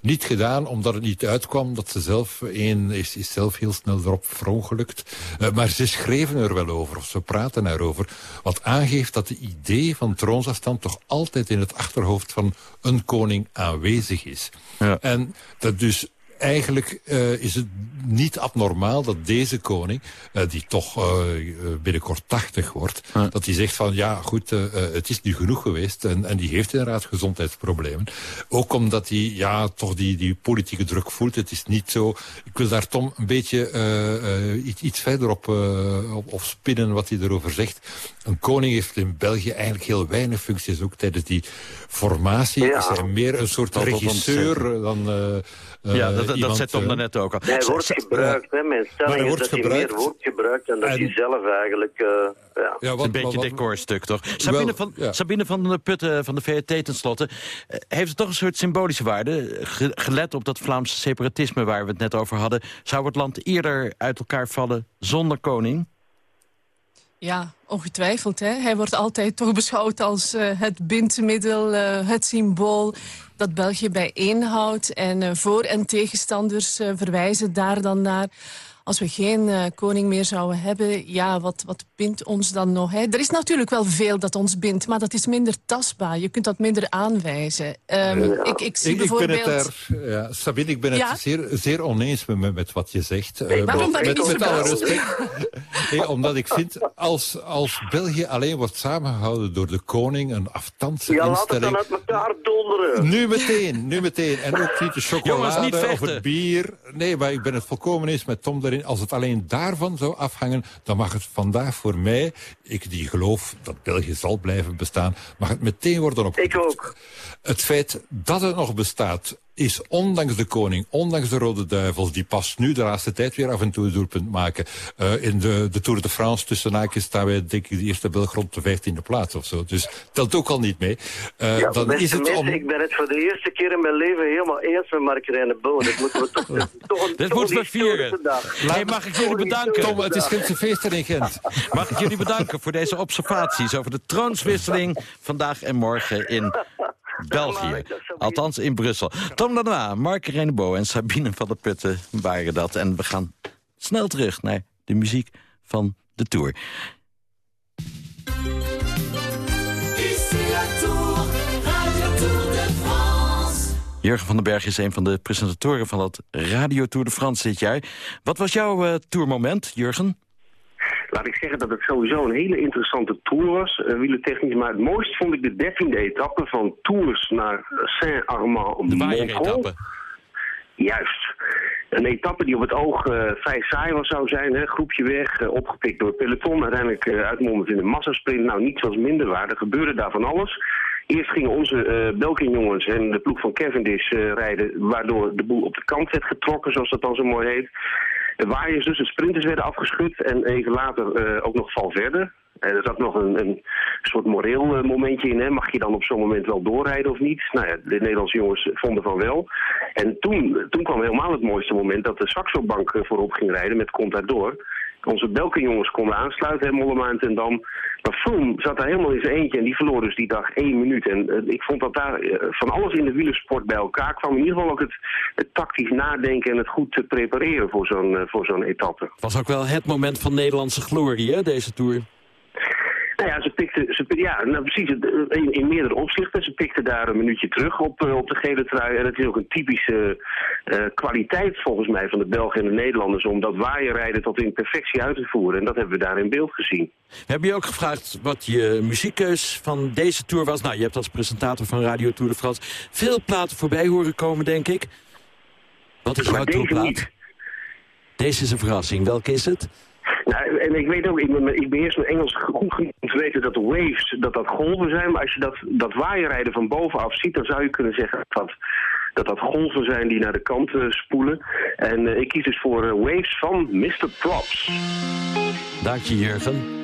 Speaker 25: Niet gedaan, omdat het niet uitkwam. Dat ze zelf, één is, is zelf heel snel erop verongelukt. Uh, maar ze schreven er wel over, of ze praten erover. Wat aangeeft dat de idee van troonsafstand toch altijd in het achterhoofd van een koning aanwezig is.
Speaker 5: Ja.
Speaker 25: En dat dus eigenlijk uh, is het niet abnormaal dat deze koning, eh, die toch eh, binnenkort 80 wordt... dat hij zegt van ja, goed, eh, eh, het is nu genoeg geweest. En, en die heeft inderdaad gezondheidsproblemen. Ook omdat hij ja, toch die, die politieke druk voelt. Het is niet zo... Ik wil daar Tom een beetje eh, eh, iets, iets verder op, eh, op, op spinnen wat hij erover zegt. Een koning heeft in België eigenlijk heel weinig functies. Ook tijdens die formatie is hij meer een soort
Speaker 5: Dat
Speaker 25: regisseur dan... eh, eh,
Speaker 5: ja, dat, dat zet Tom
Speaker 25: eh,
Speaker 5: daarnet ook al.
Speaker 23: Hij wordt gebruikt, hè. Mijn stelling
Speaker 25: wordt
Speaker 23: dat hij
Speaker 25: gebruikt.
Speaker 23: meer wordt gebruikt dan dat
Speaker 25: En-
Speaker 23: hij zelf eigenlijk... eh, ja.
Speaker 25: Ja,
Speaker 5: is een beetje een decorstuk, toch? Sabine,
Speaker 25: Wel,
Speaker 5: van,
Speaker 25: ja.
Speaker 5: Sabine van de Putten van de VRT tenslotte... eh, heeft het toch een soort symbolische waarde? Ge- gelet op dat Vlaamse separatisme waar we het net over hadden... zou het land eerder uit elkaar vallen zonder koning?
Speaker 24: Ja, ongetwijfeld. Hè. Hij wordt altijd toch beschouwd als eh, het bindmiddel, eh, het symbool dat België bijeenhoudt. En eh, voor- en tegenstanders verwijzen daar dan naar. Als we geen eh, koning meer zouden hebben, ja, wat, wat bindt ons dan nog? Hè? Er is natuurlijk wel veel dat ons bindt, maar dat is minder tastbaar. Je kunt dat minder aanwijzen. Ehm, ik, ik zie
Speaker 25: ik, ik ben
Speaker 24: bijvoorbeeld...
Speaker 25: het daar, ja, Sabine, ik ben het
Speaker 24: Ja?
Speaker 25: zeer, zeer oneens met, met wat je zegt. Eh,
Speaker 24: Waarom ben
Speaker 25: met,
Speaker 24: ik niet
Speaker 25: met alle respect. Nee, omdat ik vind, als, als België alleen wordt samengehouden door de koning, een aftandse
Speaker 23: Ja, laat het
Speaker 25: instelling...
Speaker 23: dan uit elkaar donderen.
Speaker 25: Nu meteen, nu meteen. En ook niet de chocolade
Speaker 5: niet
Speaker 25: of het bier. Nee, maar ik ben het volkomen eens met Tom daarin. Als het alleen daarvan zou afhangen, dan mag het vandaag voor mij... ik die geloof dat België zal blijven bestaan... mag het meteen worden op.
Speaker 23: Ik ook.
Speaker 25: Het feit dat het nog bestaat is ondanks de koning, ondanks de Rode Duivels... die pas nu de laatste tijd weer af en toe een doelpunt maken. Eh, in de, de Tour de France tussen haakjes staan wij denk ik de eerste Belg rond de vijftiende plaats of zo. Dus telt ook al niet mee. Eh,
Speaker 23: Ja,
Speaker 25: dan
Speaker 23: beste
Speaker 25: is het
Speaker 23: mensen,
Speaker 25: om...
Speaker 23: ik ben het voor de eerste keer in mijn leven helemaal eens met Mark Reine Boon. Dat moeten we toch, toch een
Speaker 5: Dit moeten we vieren. Hey, mag ik jullie bedanken?
Speaker 25: Tom, het is geen feest in Gent.
Speaker 5: Mag ik jullie bedanken voor deze observaties over de troonswisseling vandaag en morgen in België. Althans in Brussel. Tom Lanois, Mark Renebo en Sabine van der Putten waren dat. En we gaan snel terug naar de muziek van de Tour.
Speaker 22: Ici la Tour, Radio Tour de France.
Speaker 5: Jurgen van den Berg is een van de presentatoren van dat Radio Tour de France dit jaar. Wat was jouw eh, tourmoment, Jurgen?
Speaker 26: Laat ik zeggen dat het sowieso een hele interessante tour was, uh, wielertechnisch. Maar het mooist vond ik de dertiende etappe van Tours naar Saint-Armand.
Speaker 5: De waaieretappe.
Speaker 26: Juist. Een etappe die op het oog uh, vrij saai was zou zijn. Hè? Groepje weg, uh, opgepikt door het peloton. Uiteindelijk uh, uitmondend in de massasprint. Nou, niets was minder waar. Er gebeurde daar van alles. Eerst gingen onze uh, Belkin-jongens en de ploeg van Cavendish rijden... waardoor de boel op de kant werd getrokken, zoals dat dan zo mooi heet. De waaiers dus, de sprinters werden afgeschud en even later uh, ook nog Valverde. En er zat nog een, een soort moreel uh, momentje in. Hè. Mag je dan op zo'n moment wel doorrijden of niet? Nou ja, de Nederlandse jongens vonden van wel. En toen, toen kwam helemaal het mooiste moment dat de Saxo-bank uh, voorop ging rijden met Contador. Onze Belkin-jongens konden aansluiten, hè, Mollema en Dam. Maar Froome zat daar helemaal in zijn eentje en die verloor dus die dag één minuut. En uh, ik vond dat daar uh, van alles in de wielersport bij elkaar kwam. In ieder geval ook het, tactisch nadenken en het goed te prepareren voor zo'n uh, voor zo'n etappe.
Speaker 5: Was ook wel het moment van Nederlandse glorie, hè, deze Tour.
Speaker 26: Ja, ze pikte, ze, ja nou precies, in, in meerdere opzichten. Ze pikte daar een minuutje terug op, uh, op de gele trui. En het is ook een typische uh, kwaliteit volgens mij van de Belgen en de Nederlanders... om dat waaierrijden tot in perfectie uit te voeren. En dat hebben we daar in beeld gezien.
Speaker 5: We hebben je ook gevraagd wat je muziekkeus van deze Tour was. Nou, je hebt als presentator van Radio Tour de France... veel platen voorbij horen komen, denk ik. Wat is jouw tourplaat? Deze is een verrassing. Welke is het?
Speaker 26: Nou, en ik weet ook, ik, ik beheers mijn Engels goed genoeg te weten dat de waves, dat dat golven zijn. Maar als je dat, dat waaierrijden van bovenaf ziet, dan zou je kunnen zeggen dat dat, dat golven zijn die naar de kant uh, spoelen. En uh, ik kies dus voor uh, waves van Mr. Props.
Speaker 5: Dank je, Jurgen.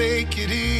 Speaker 27: Make it easy.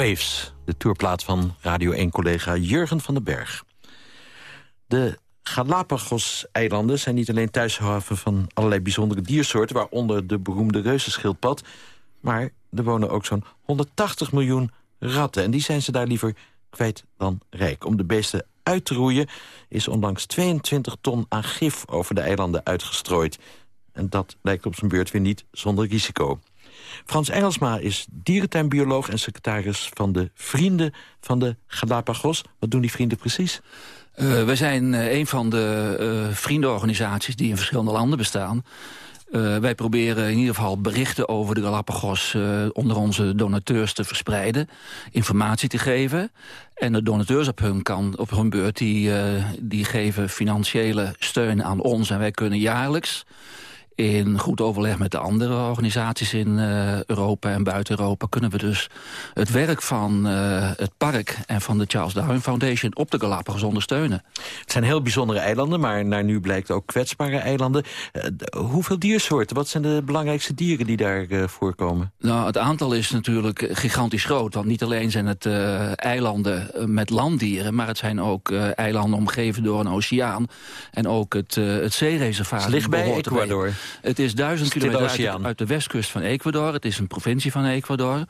Speaker 5: Waves, de tourplaat van Radio 1-collega Jurgen van den Berg. De Galapagos-eilanden zijn niet alleen thuishaven van allerlei bijzondere diersoorten... waaronder de beroemde reuzenschildpad... maar er wonen ook zo'n 180 miljoen ratten. En die zijn ze daar liever kwijt dan rijk. Om de beesten uit te roeien is onlangs 22 ton aan gif over de eilanden uitgestrooid. En dat lijkt op zijn beurt weer niet zonder risico. Frans Engelsma is dierentuinbioloog en secretaris van de Vrienden van de Galapagos. Wat doen die vrienden precies?
Speaker 28: Uh, wij zijn uh, een van de uh, vriendenorganisaties die in verschillende landen bestaan. wij proberen in ieder geval berichten over de Galapagos onder onze donateurs te verspreiden. Informatie te geven. En de donateurs op hun, kan, op hun beurt die, die geven financiële steun aan ons. En wij kunnen jaarlijks in goed overleg met de andere organisaties in uh, Europa en buiten Europa... kunnen we dus het werk van uh, het park en van de Charles Darwin Foundation... op de Galapagos ondersteunen.
Speaker 5: Het zijn heel bijzondere eilanden, maar naar nu blijkt ook kwetsbare eilanden. Uh, hoeveel diersoorten? Wat zijn de belangrijkste dieren die daar voorkomen?
Speaker 28: Nou, het aantal is natuurlijk gigantisch groot. Want niet alleen zijn het eilanden met landdieren... maar het zijn ook eilanden omgeven door een oceaan. En ook het, het zeereservaat.
Speaker 5: Het ligt bij Ecuador.
Speaker 28: Het is duizend kilometer uit, uit, de westkust van Ecuador. Het is een provincie van Ecuador.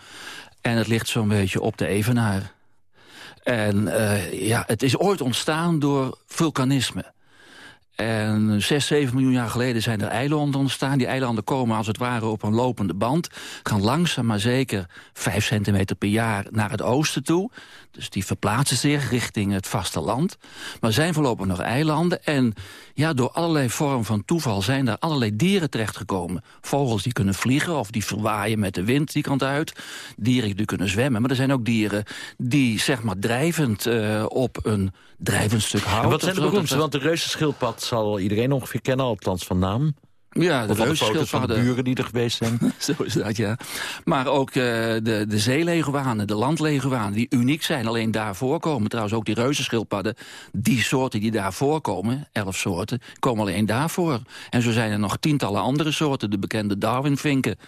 Speaker 28: En het ligt zo'n beetje op de Evenaar. En uh, ja, het is ooit ontstaan door vulkanisme. En 6, 7 miljoen jaar geleden zijn er eilanden ontstaan. Die eilanden komen als het ware op een lopende band. Gaan langzaam maar zeker 5 centimeter per jaar naar het oosten toe. Dus die verplaatsen zich richting het vasteland. Maar zijn voorlopig nog eilanden. En ja, door allerlei vormen van toeval zijn er allerlei dieren terechtgekomen. Vogels die kunnen vliegen of die verwaaien met de wind die kant uit. Dieren die kunnen zwemmen. Maar er zijn ook dieren die zeg maar drijvend uh, op een drijvend stuk hout...
Speaker 5: En wat zijn de beroemdste? Want de reuzenschildpad zal iedereen ongeveer kennen, althans van naam.
Speaker 28: Ja, de
Speaker 5: foto's van de buren die er geweest zijn.
Speaker 28: Zo is dat, ja. Maar ook uh, de, de zeeleguanen, de landleguanen, die uniek zijn, alleen daar voorkomen. Trouwens ook die reuzenschildpadden, die soorten die daar voorkomen, elf soorten, komen alleen daar voor. En zo zijn er nog tientallen andere soorten, de bekende Darwinvinken. Een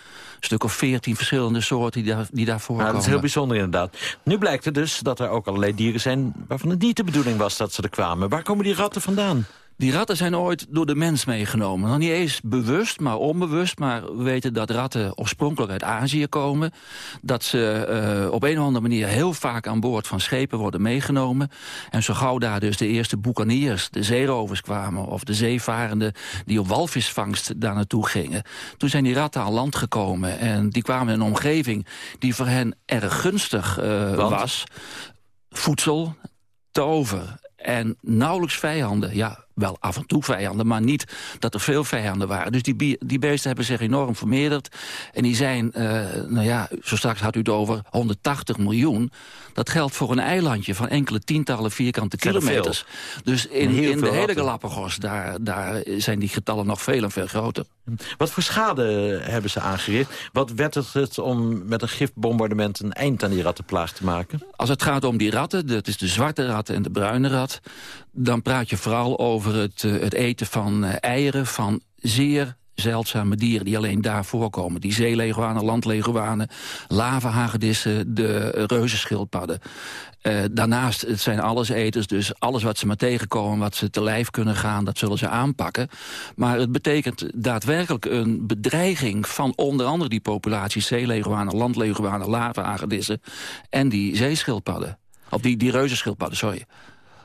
Speaker 28: stuk of veertien verschillende soorten die daar, die daar voorkomen.
Speaker 5: Ja, dat is heel bijzonder inderdaad. Nu blijkt er dus dat er ook allerlei dieren zijn waarvan het niet de bedoeling was dat ze er kwamen. Waar komen die ratten vandaan?
Speaker 28: Die ratten zijn ooit door de mens meegenomen. Nog niet eens bewust, maar onbewust. Maar we weten dat ratten oorspronkelijk uit Azië komen. Dat ze eh, op een of andere manier heel vaak aan boord van schepen worden meegenomen. En zo gauw daar dus de eerste boekaniers, de zeerovers kwamen... of de zeevarenden die op walvisvangst daar naartoe gingen... toen zijn die ratten aan land gekomen. En die kwamen in een omgeving die voor hen erg gunstig uh, was. Voedsel, te over. En nauwelijks vijanden. Ja, wel af en toe vijanden, maar niet dat er veel vijanden waren. Dus die, die beesten hebben zich enorm vermeerderd. En die zijn, uh, nou ja, zo straks had u het over 180 miljoen. Dat geldt voor een eilandje van enkele tientallen vierkante kilometers. Dus in, in de hele Galapagos, daar, daar zijn die getallen nog veel en veel groter.
Speaker 5: Wat voor schade hebben ze aangericht? Wat werd het om met een gifbombardement een eind aan die rattenplaag te maken?
Speaker 28: Als het gaat om die ratten, dat is de zwarte rat en de bruine rat... dan praat je vooral over het, uh, het eten van uh, eieren van zeer zeldzame dieren die alleen daar voorkomen. Die zeeleguanen, landleguanen, lavahagedissen, de reuzenschildpadden. Uh, daarnaast, het zijn alleseters, dus alles wat ze maar tegenkomen... wat ze te lijf kunnen gaan, dat zullen ze aanpakken. Maar het betekent daadwerkelijk een bedreiging... van onder andere die populaties zeeleguanen, landleguanen, lavahagedissen... en die zeeschildpadden. Of die, die reuzenschildpadden, sorry.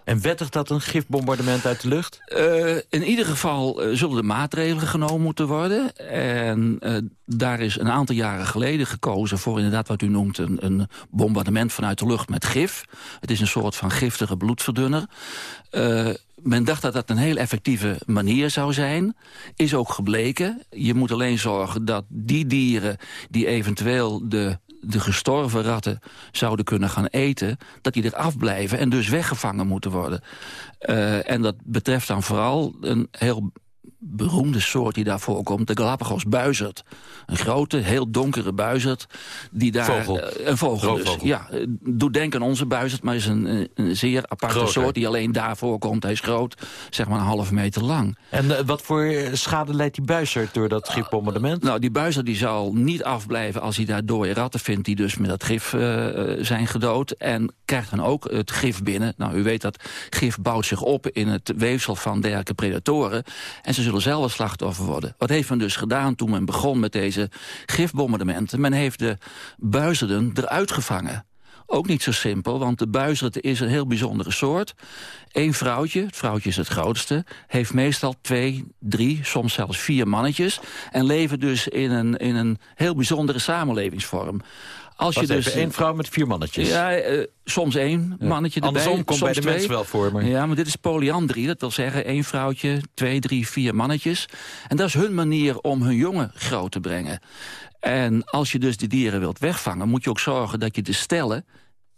Speaker 5: En wettigt dat een gifbombardement uit de lucht?
Speaker 28: Uh, in ieder geval uh, zullen er maatregelen genomen moeten worden. En uh, daar is een aantal jaren geleden gekozen voor inderdaad wat u noemt... Een, een, bombardement vanuit de lucht met gif. Het is een soort van giftige bloedverdunner. men dacht dat dat een heel effectieve manier zou zijn. Is ook gebleken. Je moet alleen zorgen dat die dieren die eventueel de de gestorven ratten zouden kunnen gaan eten... dat die er afblijven en dus weggevangen moeten worden. Uh, en dat betreft dan vooral een heel beroemde soort die daar voorkomt, de Galapagos buizerd. Een grote, heel donkere buizerd. Die daar,
Speaker 5: vogel.
Speaker 28: Uh, een vogel dus. Ja, uh, doet denken aan onze buizerd, maar is een, een zeer aparte
Speaker 5: Groot,
Speaker 28: soort die alleen daar voorkomt. Hij is groot, zeg maar een half meter lang.
Speaker 5: En uh, wat voor schade leidt die buizerd door dat gifbombardement?
Speaker 28: nou, die buizerd die zal niet afblijven als hij daar dode ratten vindt... die dus met dat gif zijn gedood. En krijgt dan ook het gif binnen. Nou, u weet dat gif bouwt zich op in het weefsel van dergelijke predatoren. En ze zullen zelf een slachtoffer worden. Wat heeft men dus gedaan toen men begon met deze gifbombardementen? Men heeft de buizerden eruit gevangen. Ook niet zo simpel, want de buizerd is een heel bijzondere soort. Eén vrouwtje, het vrouwtje is het grootste... heeft meestal twee, drie, soms zelfs vier mannetjes... en leven dus in een, in een heel bijzondere samenlevingsvorm.
Speaker 5: Als je dus één vrouw met vier mannetjes.
Speaker 28: Ja, uh, soms één ja. mannetje erbij.
Speaker 5: Andersom komt bij de
Speaker 28: twee.
Speaker 5: mensen wel voor. Maar...
Speaker 28: Ja, maar dit is polyandrie. Dat wil zeggen één vrouwtje, twee, drie, vier mannetjes. En dat is hun manier om hun jongen groot te brengen. En als je dus die dieren wilt wegvangen... moet je ook zorgen dat je de stellen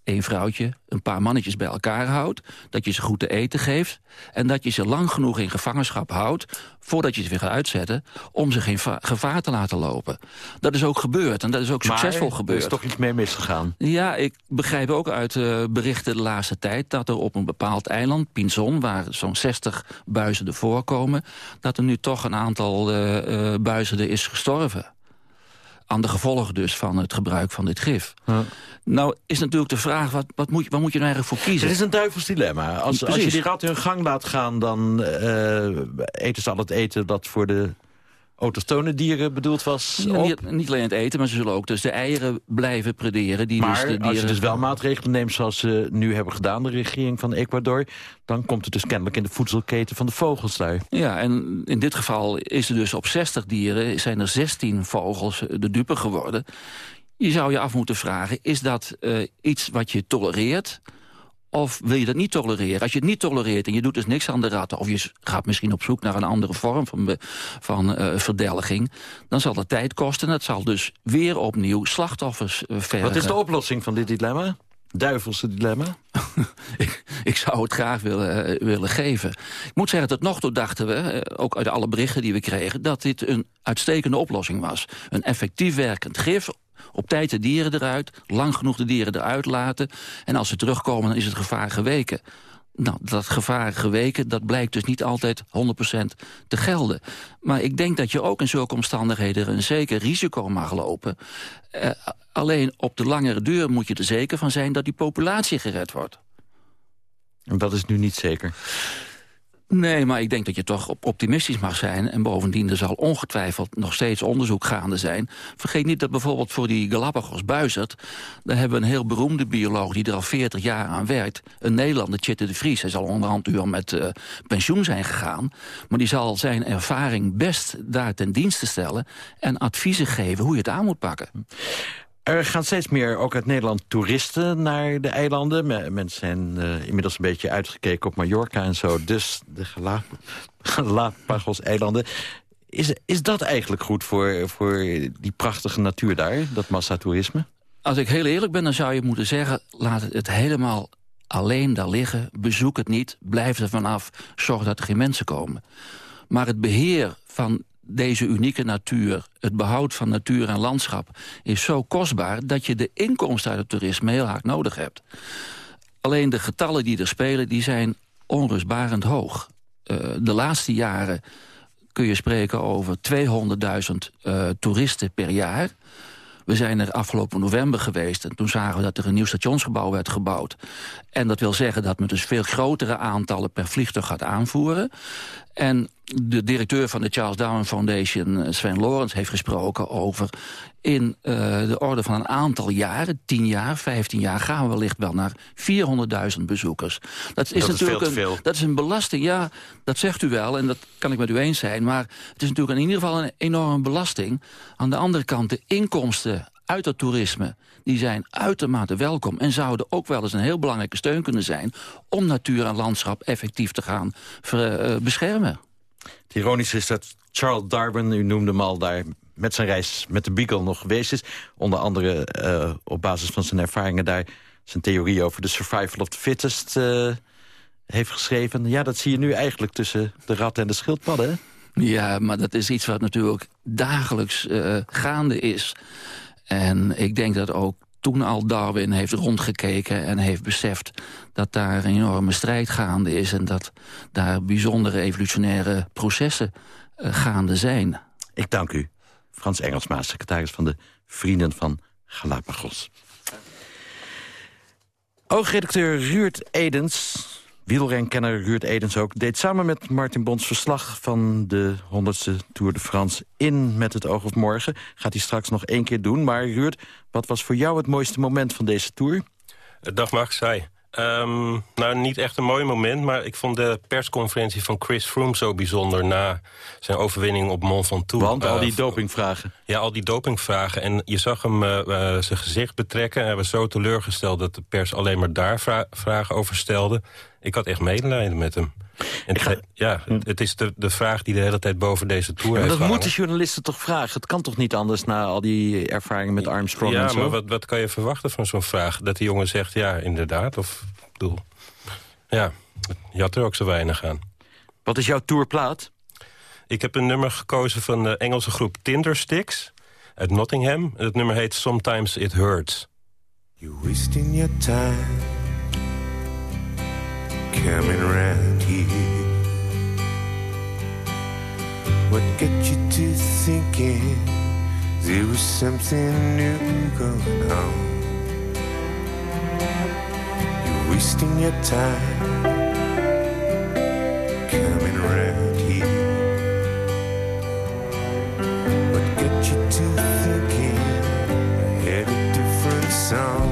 Speaker 28: één vrouwtje, een paar mannetjes bij elkaar houdt... dat je ze goed te eten geeft... en dat je ze lang genoeg in gevangenschap houdt... voordat je ze weer gaat uitzetten... om ze geen gevaar te laten lopen. Dat is ook gebeurd en dat is ook
Speaker 5: maar
Speaker 28: succesvol gebeurd.
Speaker 5: er is toch iets mee misgegaan?
Speaker 28: Ja, ik begrijp ook uit uh, berichten de laatste tijd... dat er op een bepaald eiland, Pinzon... waar zo'n 60 buizenden voorkomen... dat er nu toch een aantal uh, uh, buizenden is gestorven aan de gevolgen dus van het gebruik van dit gif. Ja. Nou is natuurlijk de vraag, wat, wat moet, waar moet je nou eigenlijk voor kiezen?
Speaker 5: Het is een duivels dilemma. Als, als je die ratten hun gang laat gaan, dan uh, eten ze al het eten dat voor de autochtone dieren bedoeld was
Speaker 28: ja, niet, niet, alleen het eten, maar ze zullen ook dus de eieren blijven prederen. Die
Speaker 5: maar
Speaker 28: dus de dieren...
Speaker 5: als je dus wel maatregelen neemt zoals ze nu hebben gedaan, de regering van Ecuador... dan komt het dus kennelijk in de voedselketen van de vogels daar.
Speaker 28: Ja, en in dit geval is er dus op 60 dieren... zijn er 16 vogels de dupe geworden. Je zou je af moeten vragen, is dat uh, iets wat je tolereert... Of wil je dat niet tolereren? Als je het niet tolereert en je doet dus niks aan de ratten... of je gaat misschien op zoek naar een andere vorm van, van uh, verdelging... dan zal dat tijd kosten en dat zal dus weer opnieuw slachtoffers uh, vergen.
Speaker 5: Wat is de oplossing van dit dilemma? Duivelse dilemma?
Speaker 28: ik, ik, zou het graag willen, uh, willen geven. Ik moet zeggen, tot nog toe dachten we, ook uit alle berichten die we kregen... dat dit een uitstekende oplossing was. Een effectief werkend gif op tijd de dieren eruit, lang genoeg de dieren eruit laten... en als ze terugkomen, dan is het gevaar geweken. Nou, dat gevaar geweken, dat blijkt dus niet altijd 100% te gelden. Maar ik denk dat je ook in zulke omstandigheden een zeker risico mag lopen. Uh, alleen op de langere duur moet je er zeker van zijn dat die populatie gered wordt.
Speaker 5: En dat is nu niet zeker?
Speaker 28: Nee, maar ik denk dat je toch op- optimistisch mag zijn. En bovendien, er zal ongetwijfeld nog steeds onderzoek gaande zijn. Vergeet niet dat bijvoorbeeld voor die Galapagos-buizerd... daar hebben we een heel beroemde bioloog die er al 40 jaar aan werkt. Een Nederlander, Chitte de Vries. Hij zal onderhand u al met eh, pensioen zijn gegaan. Maar die zal zijn ervaring best daar ten dienste stellen... en adviezen geven hoe je het aan moet pakken.
Speaker 5: Er gaan steeds meer, ook uit Nederland, toeristen naar de eilanden. Me- Mensen zijn eh, inmiddels een beetje uitgekeken op Mallorca en zo. Dus de Gala- Galapagos-eilanden. Is, is dat eigenlijk goed voor, voor die prachtige natuur daar, dat massatoerisme?
Speaker 28: Als ik heel eerlijk ben, dan zou je moeten zeggen... laat het helemaal alleen daar liggen. Bezoek het niet. Blijf er vanaf. Zorg dat er geen mensen komen. Maar het beheer van deze unieke natuur... het behoud van natuur en landschap... is zo kostbaar dat je de inkomsten uit het toerisme heel hard nodig hebt. Alleen de getallen die er spelen, die zijn onrustbarend hoog. Eh, de laatste jaren kun je spreken over 200.000 eh, toeristen per jaar. We zijn er afgelopen november geweest en toen zagen we dat er een nieuw stationsgebouw werd gebouwd. En dat wil zeggen dat men dus veel grotere aantallen per vliegtuig gaat aanvoeren. En de directeur van de Charles Darwin Foundation, eh, Sven Lawrence, heeft gesproken over... in eh, de orde van een aantal jaren, 10 jaar, 15 jaar... gaan we wellicht wel naar 400.000 bezoekers. Dat is natuurlijk een, dat is een belasting, ja, dat zegt u wel... en dat kan ik met u eens zijn, maar het is natuurlijk in ieder geval een enorme belasting. Aan de andere kant, de inkomsten uit het toerisme... die zijn uitermate welkom en zouden ook wel eens een heel belangrijke steun kunnen zijn... om natuur en landschap effectief te gaan ver- eh, beschermen.
Speaker 5: Het ironische is dat Charles Darwin, u noemde hem al daar... met zijn reis met de Beagle nog geweest is. Onder andere eh, op basis van zijn ervaringen daar... zijn theorie over de survival of the fittest eh, heeft geschreven. Ja, dat zie je nu eigenlijk tussen de rat en de schildpadden.
Speaker 28: Ja, maar dat is iets wat natuurlijk dagelijks eh, gaande is. En ik denk dat ook toen al Darwin heeft rondgekeken en heeft beseft... dat daar een enorme strijd gaande is... en dat daar bijzondere evolutionaire processen eh, gaande zijn.
Speaker 5: Ik dank u, Frans Engelsma, secretaris van de Vrienden van Galapagos. Oogredacteur Ruurt Edens, wielrenkenner Ruurt Edens ook... deed samen met Martin Bons verslag van de 100ste Tour de France... in Met het oog op morgen. Gaat hij straks nog één keer doen. Maar Ruurt, wat was voor jou het mooiste moment van deze Tour?
Speaker 29: Dag Max, zei. Ehm, nou, niet echt een mooi moment, maar ik vond de persconferentie van Chris Froome zo bijzonder... na zijn overwinning op Mont Ventoux.
Speaker 5: Want al
Speaker 29: Eh,
Speaker 5: die dopingvragen.
Speaker 29: Ja, al die dopingvragen. En je zag hem eh, eh, zijn gezicht betrekken. Hij was zo teleurgesteld dat de pers alleen maar daar vra- vragen over stelde. Ik had echt medelijden met hem. En ja, het, het is de, de vraag die de hele tijd boven deze tour
Speaker 5: Maar
Speaker 29: heeft
Speaker 5: dat moeten journalisten toch vragen? Het kan toch niet anders na al die ervaringen met Armstrong en
Speaker 29: Ja,
Speaker 5: zo?
Speaker 29: maar wat, wat kan je verwachten van zo'n vraag? Dat die jongen zegt, ja, inderdaad. Of, ik bedoel, ja, je had er ook zo weinig aan.
Speaker 5: Wat is jouw tourplaat?
Speaker 29: Ik heb een nummer gekozen van de Engelse groep Tindersticks uit Nottingham. Het nummer heet Sometimes It Hurts.
Speaker 30: You're wasting your time coming around here. What got you to thinking there was something new going on? You're wasting your time coming around here. What got you to thinking I had a different song?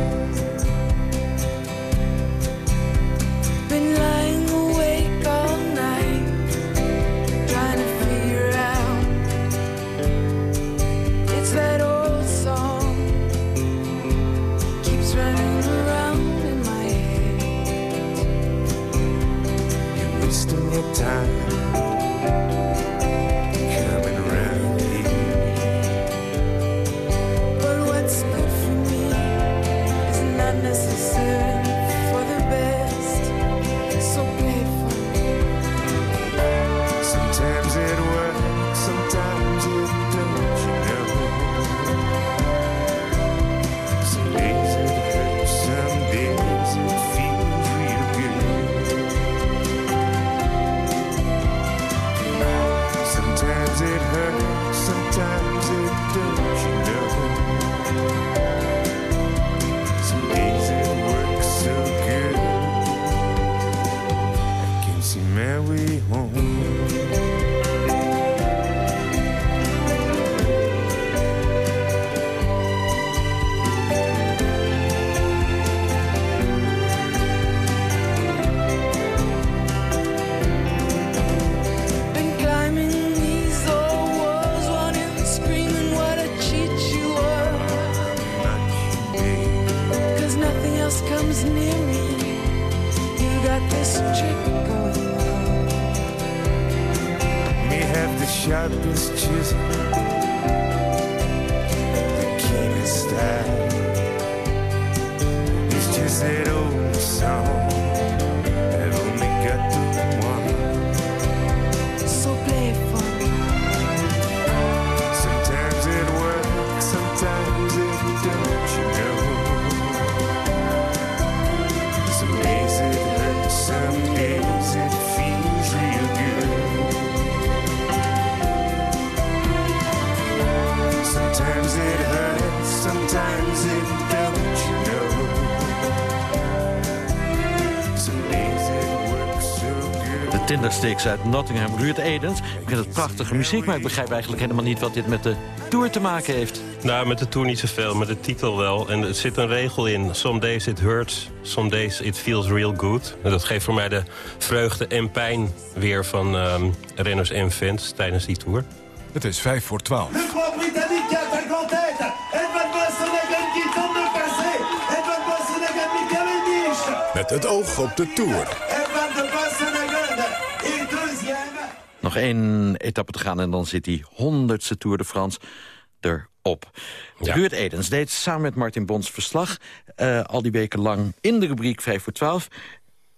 Speaker 5: Uit Nottingham, Ruud Edens. Ik vind het prachtige muziek, maar ik begrijp eigenlijk helemaal niet... wat dit met de Tour te maken heeft.
Speaker 29: Nou, met de tour niet zoveel, met de titel wel. En er zit een regel in. Some days it hurts, some days it feels real good. En dat geeft voor mij de vreugde en pijn weer van ehm, renners en fans tijdens die tour.
Speaker 4: Het is vijf voor twaalf.
Speaker 31: Le Grand Britannique attaque en tête. Edward Boasson-Hagen qui tente de passer. Edward Boasson-Hagen mit Cavendish.
Speaker 4: Met het oog op de Tour.
Speaker 5: Één etappe te gaan en dan zit die honderdste Tour de France erop.
Speaker 29: Ja.
Speaker 5: Ruud Edens deed samen met Martin Bons verslag... eh, al die weken lang in de rubriek 5 voor 12.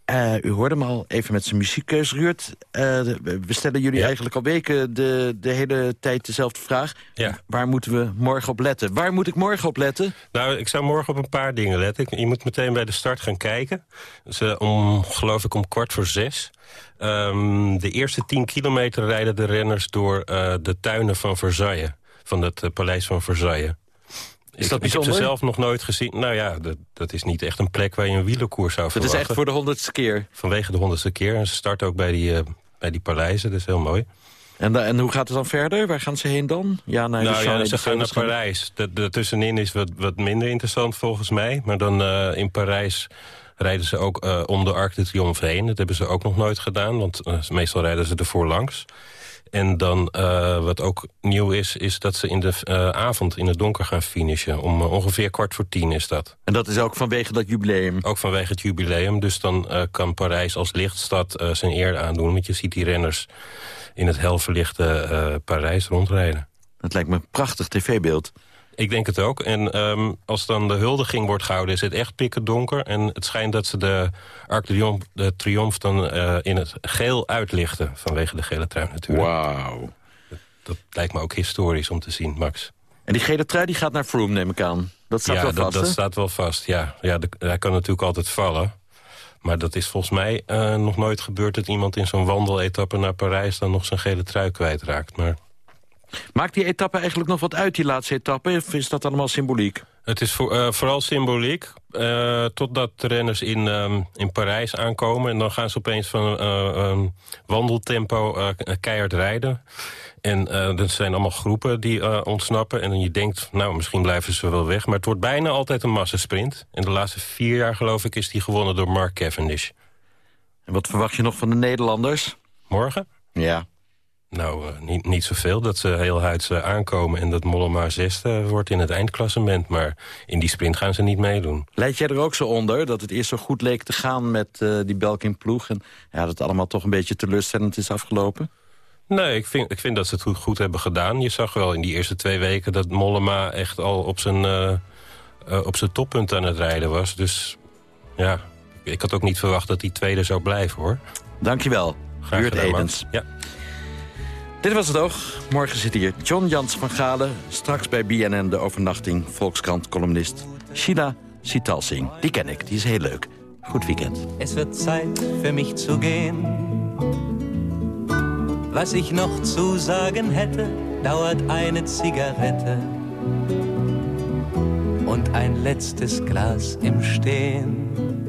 Speaker 5: Eh, u hoorde hem al even met zijn muziekkeus, Ruud. Eh, we stellen jullie eigenlijk al weken de, de hele tijd dezelfde vraag.
Speaker 29: Ja.
Speaker 5: Waar moeten we morgen op letten? Waar moet ik morgen op letten?
Speaker 29: Nou, ik zou morgen op een paar dingen letten. Je moet meteen bij de start gaan kijken. Dus, om, geloof ik om kwart voor zes. Ehm, de eerste tien kilometer rijden de renners door de tuinen van Versailles. Van het paleis van Versailles.
Speaker 5: Is
Speaker 29: ik,
Speaker 5: dat
Speaker 29: ik heb ze
Speaker 5: bijzonder?
Speaker 29: zelf nog nooit gezien. Nou ja, dat, dat is niet echt een plek waar je een wielerkoers zou
Speaker 5: Het
Speaker 29: verwachten.
Speaker 5: is echt voor de honderdste keer.
Speaker 29: Vanwege de honderdste keer. En ze starten ook bij die, eh, bij die paleizen, dat is heel mooi.
Speaker 5: En, da- en hoe gaat het dan verder? Waar gaan ze heen dan? Ja, naar
Speaker 29: nou ja, ze gaan naar. Parijs. De- Daartussenin is wat, wat minder interessant volgens mij. Maar dan eh, in Parijs rijden ze ook eh, om de Arc de Triomphe heen. Dat hebben ze ook nog nooit gedaan, want eh, meestal rijden ze ervoor langs. En dan, eh, wat ook nieuw is, is dat ze in de eh, avond in het donker gaan finishen. Om eh, ongeveer kwart voor tien is dat.
Speaker 5: En dat is ook vanwege dat jubileum?
Speaker 29: Ook vanwege het jubileum. Dus dan kan Parijs als lichtstad zijn eer aandoen. Want je ziet die renners in het helverlichte Parijs rondrijden.
Speaker 5: Dat lijkt me een prachtig tv-beeld.
Speaker 29: Ik denk het ook. En ehm, als dan de huldiging wordt gehouden, is het echt pikken donker. En het schijnt dat ze de Arc de Triomphe, dan eh, in het geel uitlichten. Vanwege de gele trui natuurlijk.
Speaker 5: Wauw.
Speaker 29: Dat, dat lijkt me ook historisch om te zien, Max.
Speaker 5: En die gele trui die gaat naar Froome, neem ik aan. Dat staat
Speaker 29: ja,
Speaker 5: wel
Speaker 29: dat,
Speaker 5: vast,
Speaker 29: dat
Speaker 5: hè?
Speaker 29: staat wel vast, ja. ja de- hij kan natuurlijk altijd vallen. Maar dat is volgens mij eh, nog nooit gebeurd... dat iemand in zo'n wandeletappe naar Parijs... dan nog zijn gele trui kwijtraakt. Maar
Speaker 5: Maakt die etappe eigenlijk nog wat uit, die laatste etappe? Of is dat allemaal symboliek?
Speaker 29: Het is voor, eh, vooral symboliek, eh, totdat de renners in, ehm, in Parijs aankomen. En dan gaan ze opeens van eh, ehm, wandeltempo keihard rijden. En er zijn allemaal groepen die ontsnappen. En je denkt, nou, misschien blijven ze wel weg. Maar het wordt bijna altijd een massasprint. En de laatste vier jaar, geloof ik, is die gewonnen door Mark Cavendish.
Speaker 5: En wat verwacht je nog van de Nederlanders?
Speaker 29: Morgen?
Speaker 5: Ja.
Speaker 29: Nou, eh, niet, niet zoveel. Dat ze heel huids eh, aankomen en dat Mollema zesde wordt in het eindklassement. Maar in die sprint gaan ze niet meedoen.
Speaker 5: Leid jij er ook zo onder dat het eerst zo goed leek te gaan met eh, die Belkin-ploeg... en ja, dat het allemaal toch een beetje teleurstellend is afgelopen?
Speaker 29: Nee, ik vind, ik vind dat ze het goed, goed hebben gedaan. Je zag wel in die eerste twee weken dat Mollema echt al op zijn, eh, eh, op zijn toppunt aan het rijden was. Dus ja, ik had ook niet verwacht dat die tweede zou blijven, hoor.
Speaker 5: Dankjewel,
Speaker 29: Graag gedaan,
Speaker 5: Edens.
Speaker 29: Ja.
Speaker 5: Dit was het oog. Morgen zit hier John Jans van Galen. Straks bij BNN de overnachting Volkskrant-columnist Sheila Sitalsing. Die ken ik, die is heel leuk. Goed weekend.
Speaker 32: Es wird Zeit für mich zu gehen. Was ich noch zu sagen hätte, dauert eine Zigarette und ein letztes Glas im Stehen.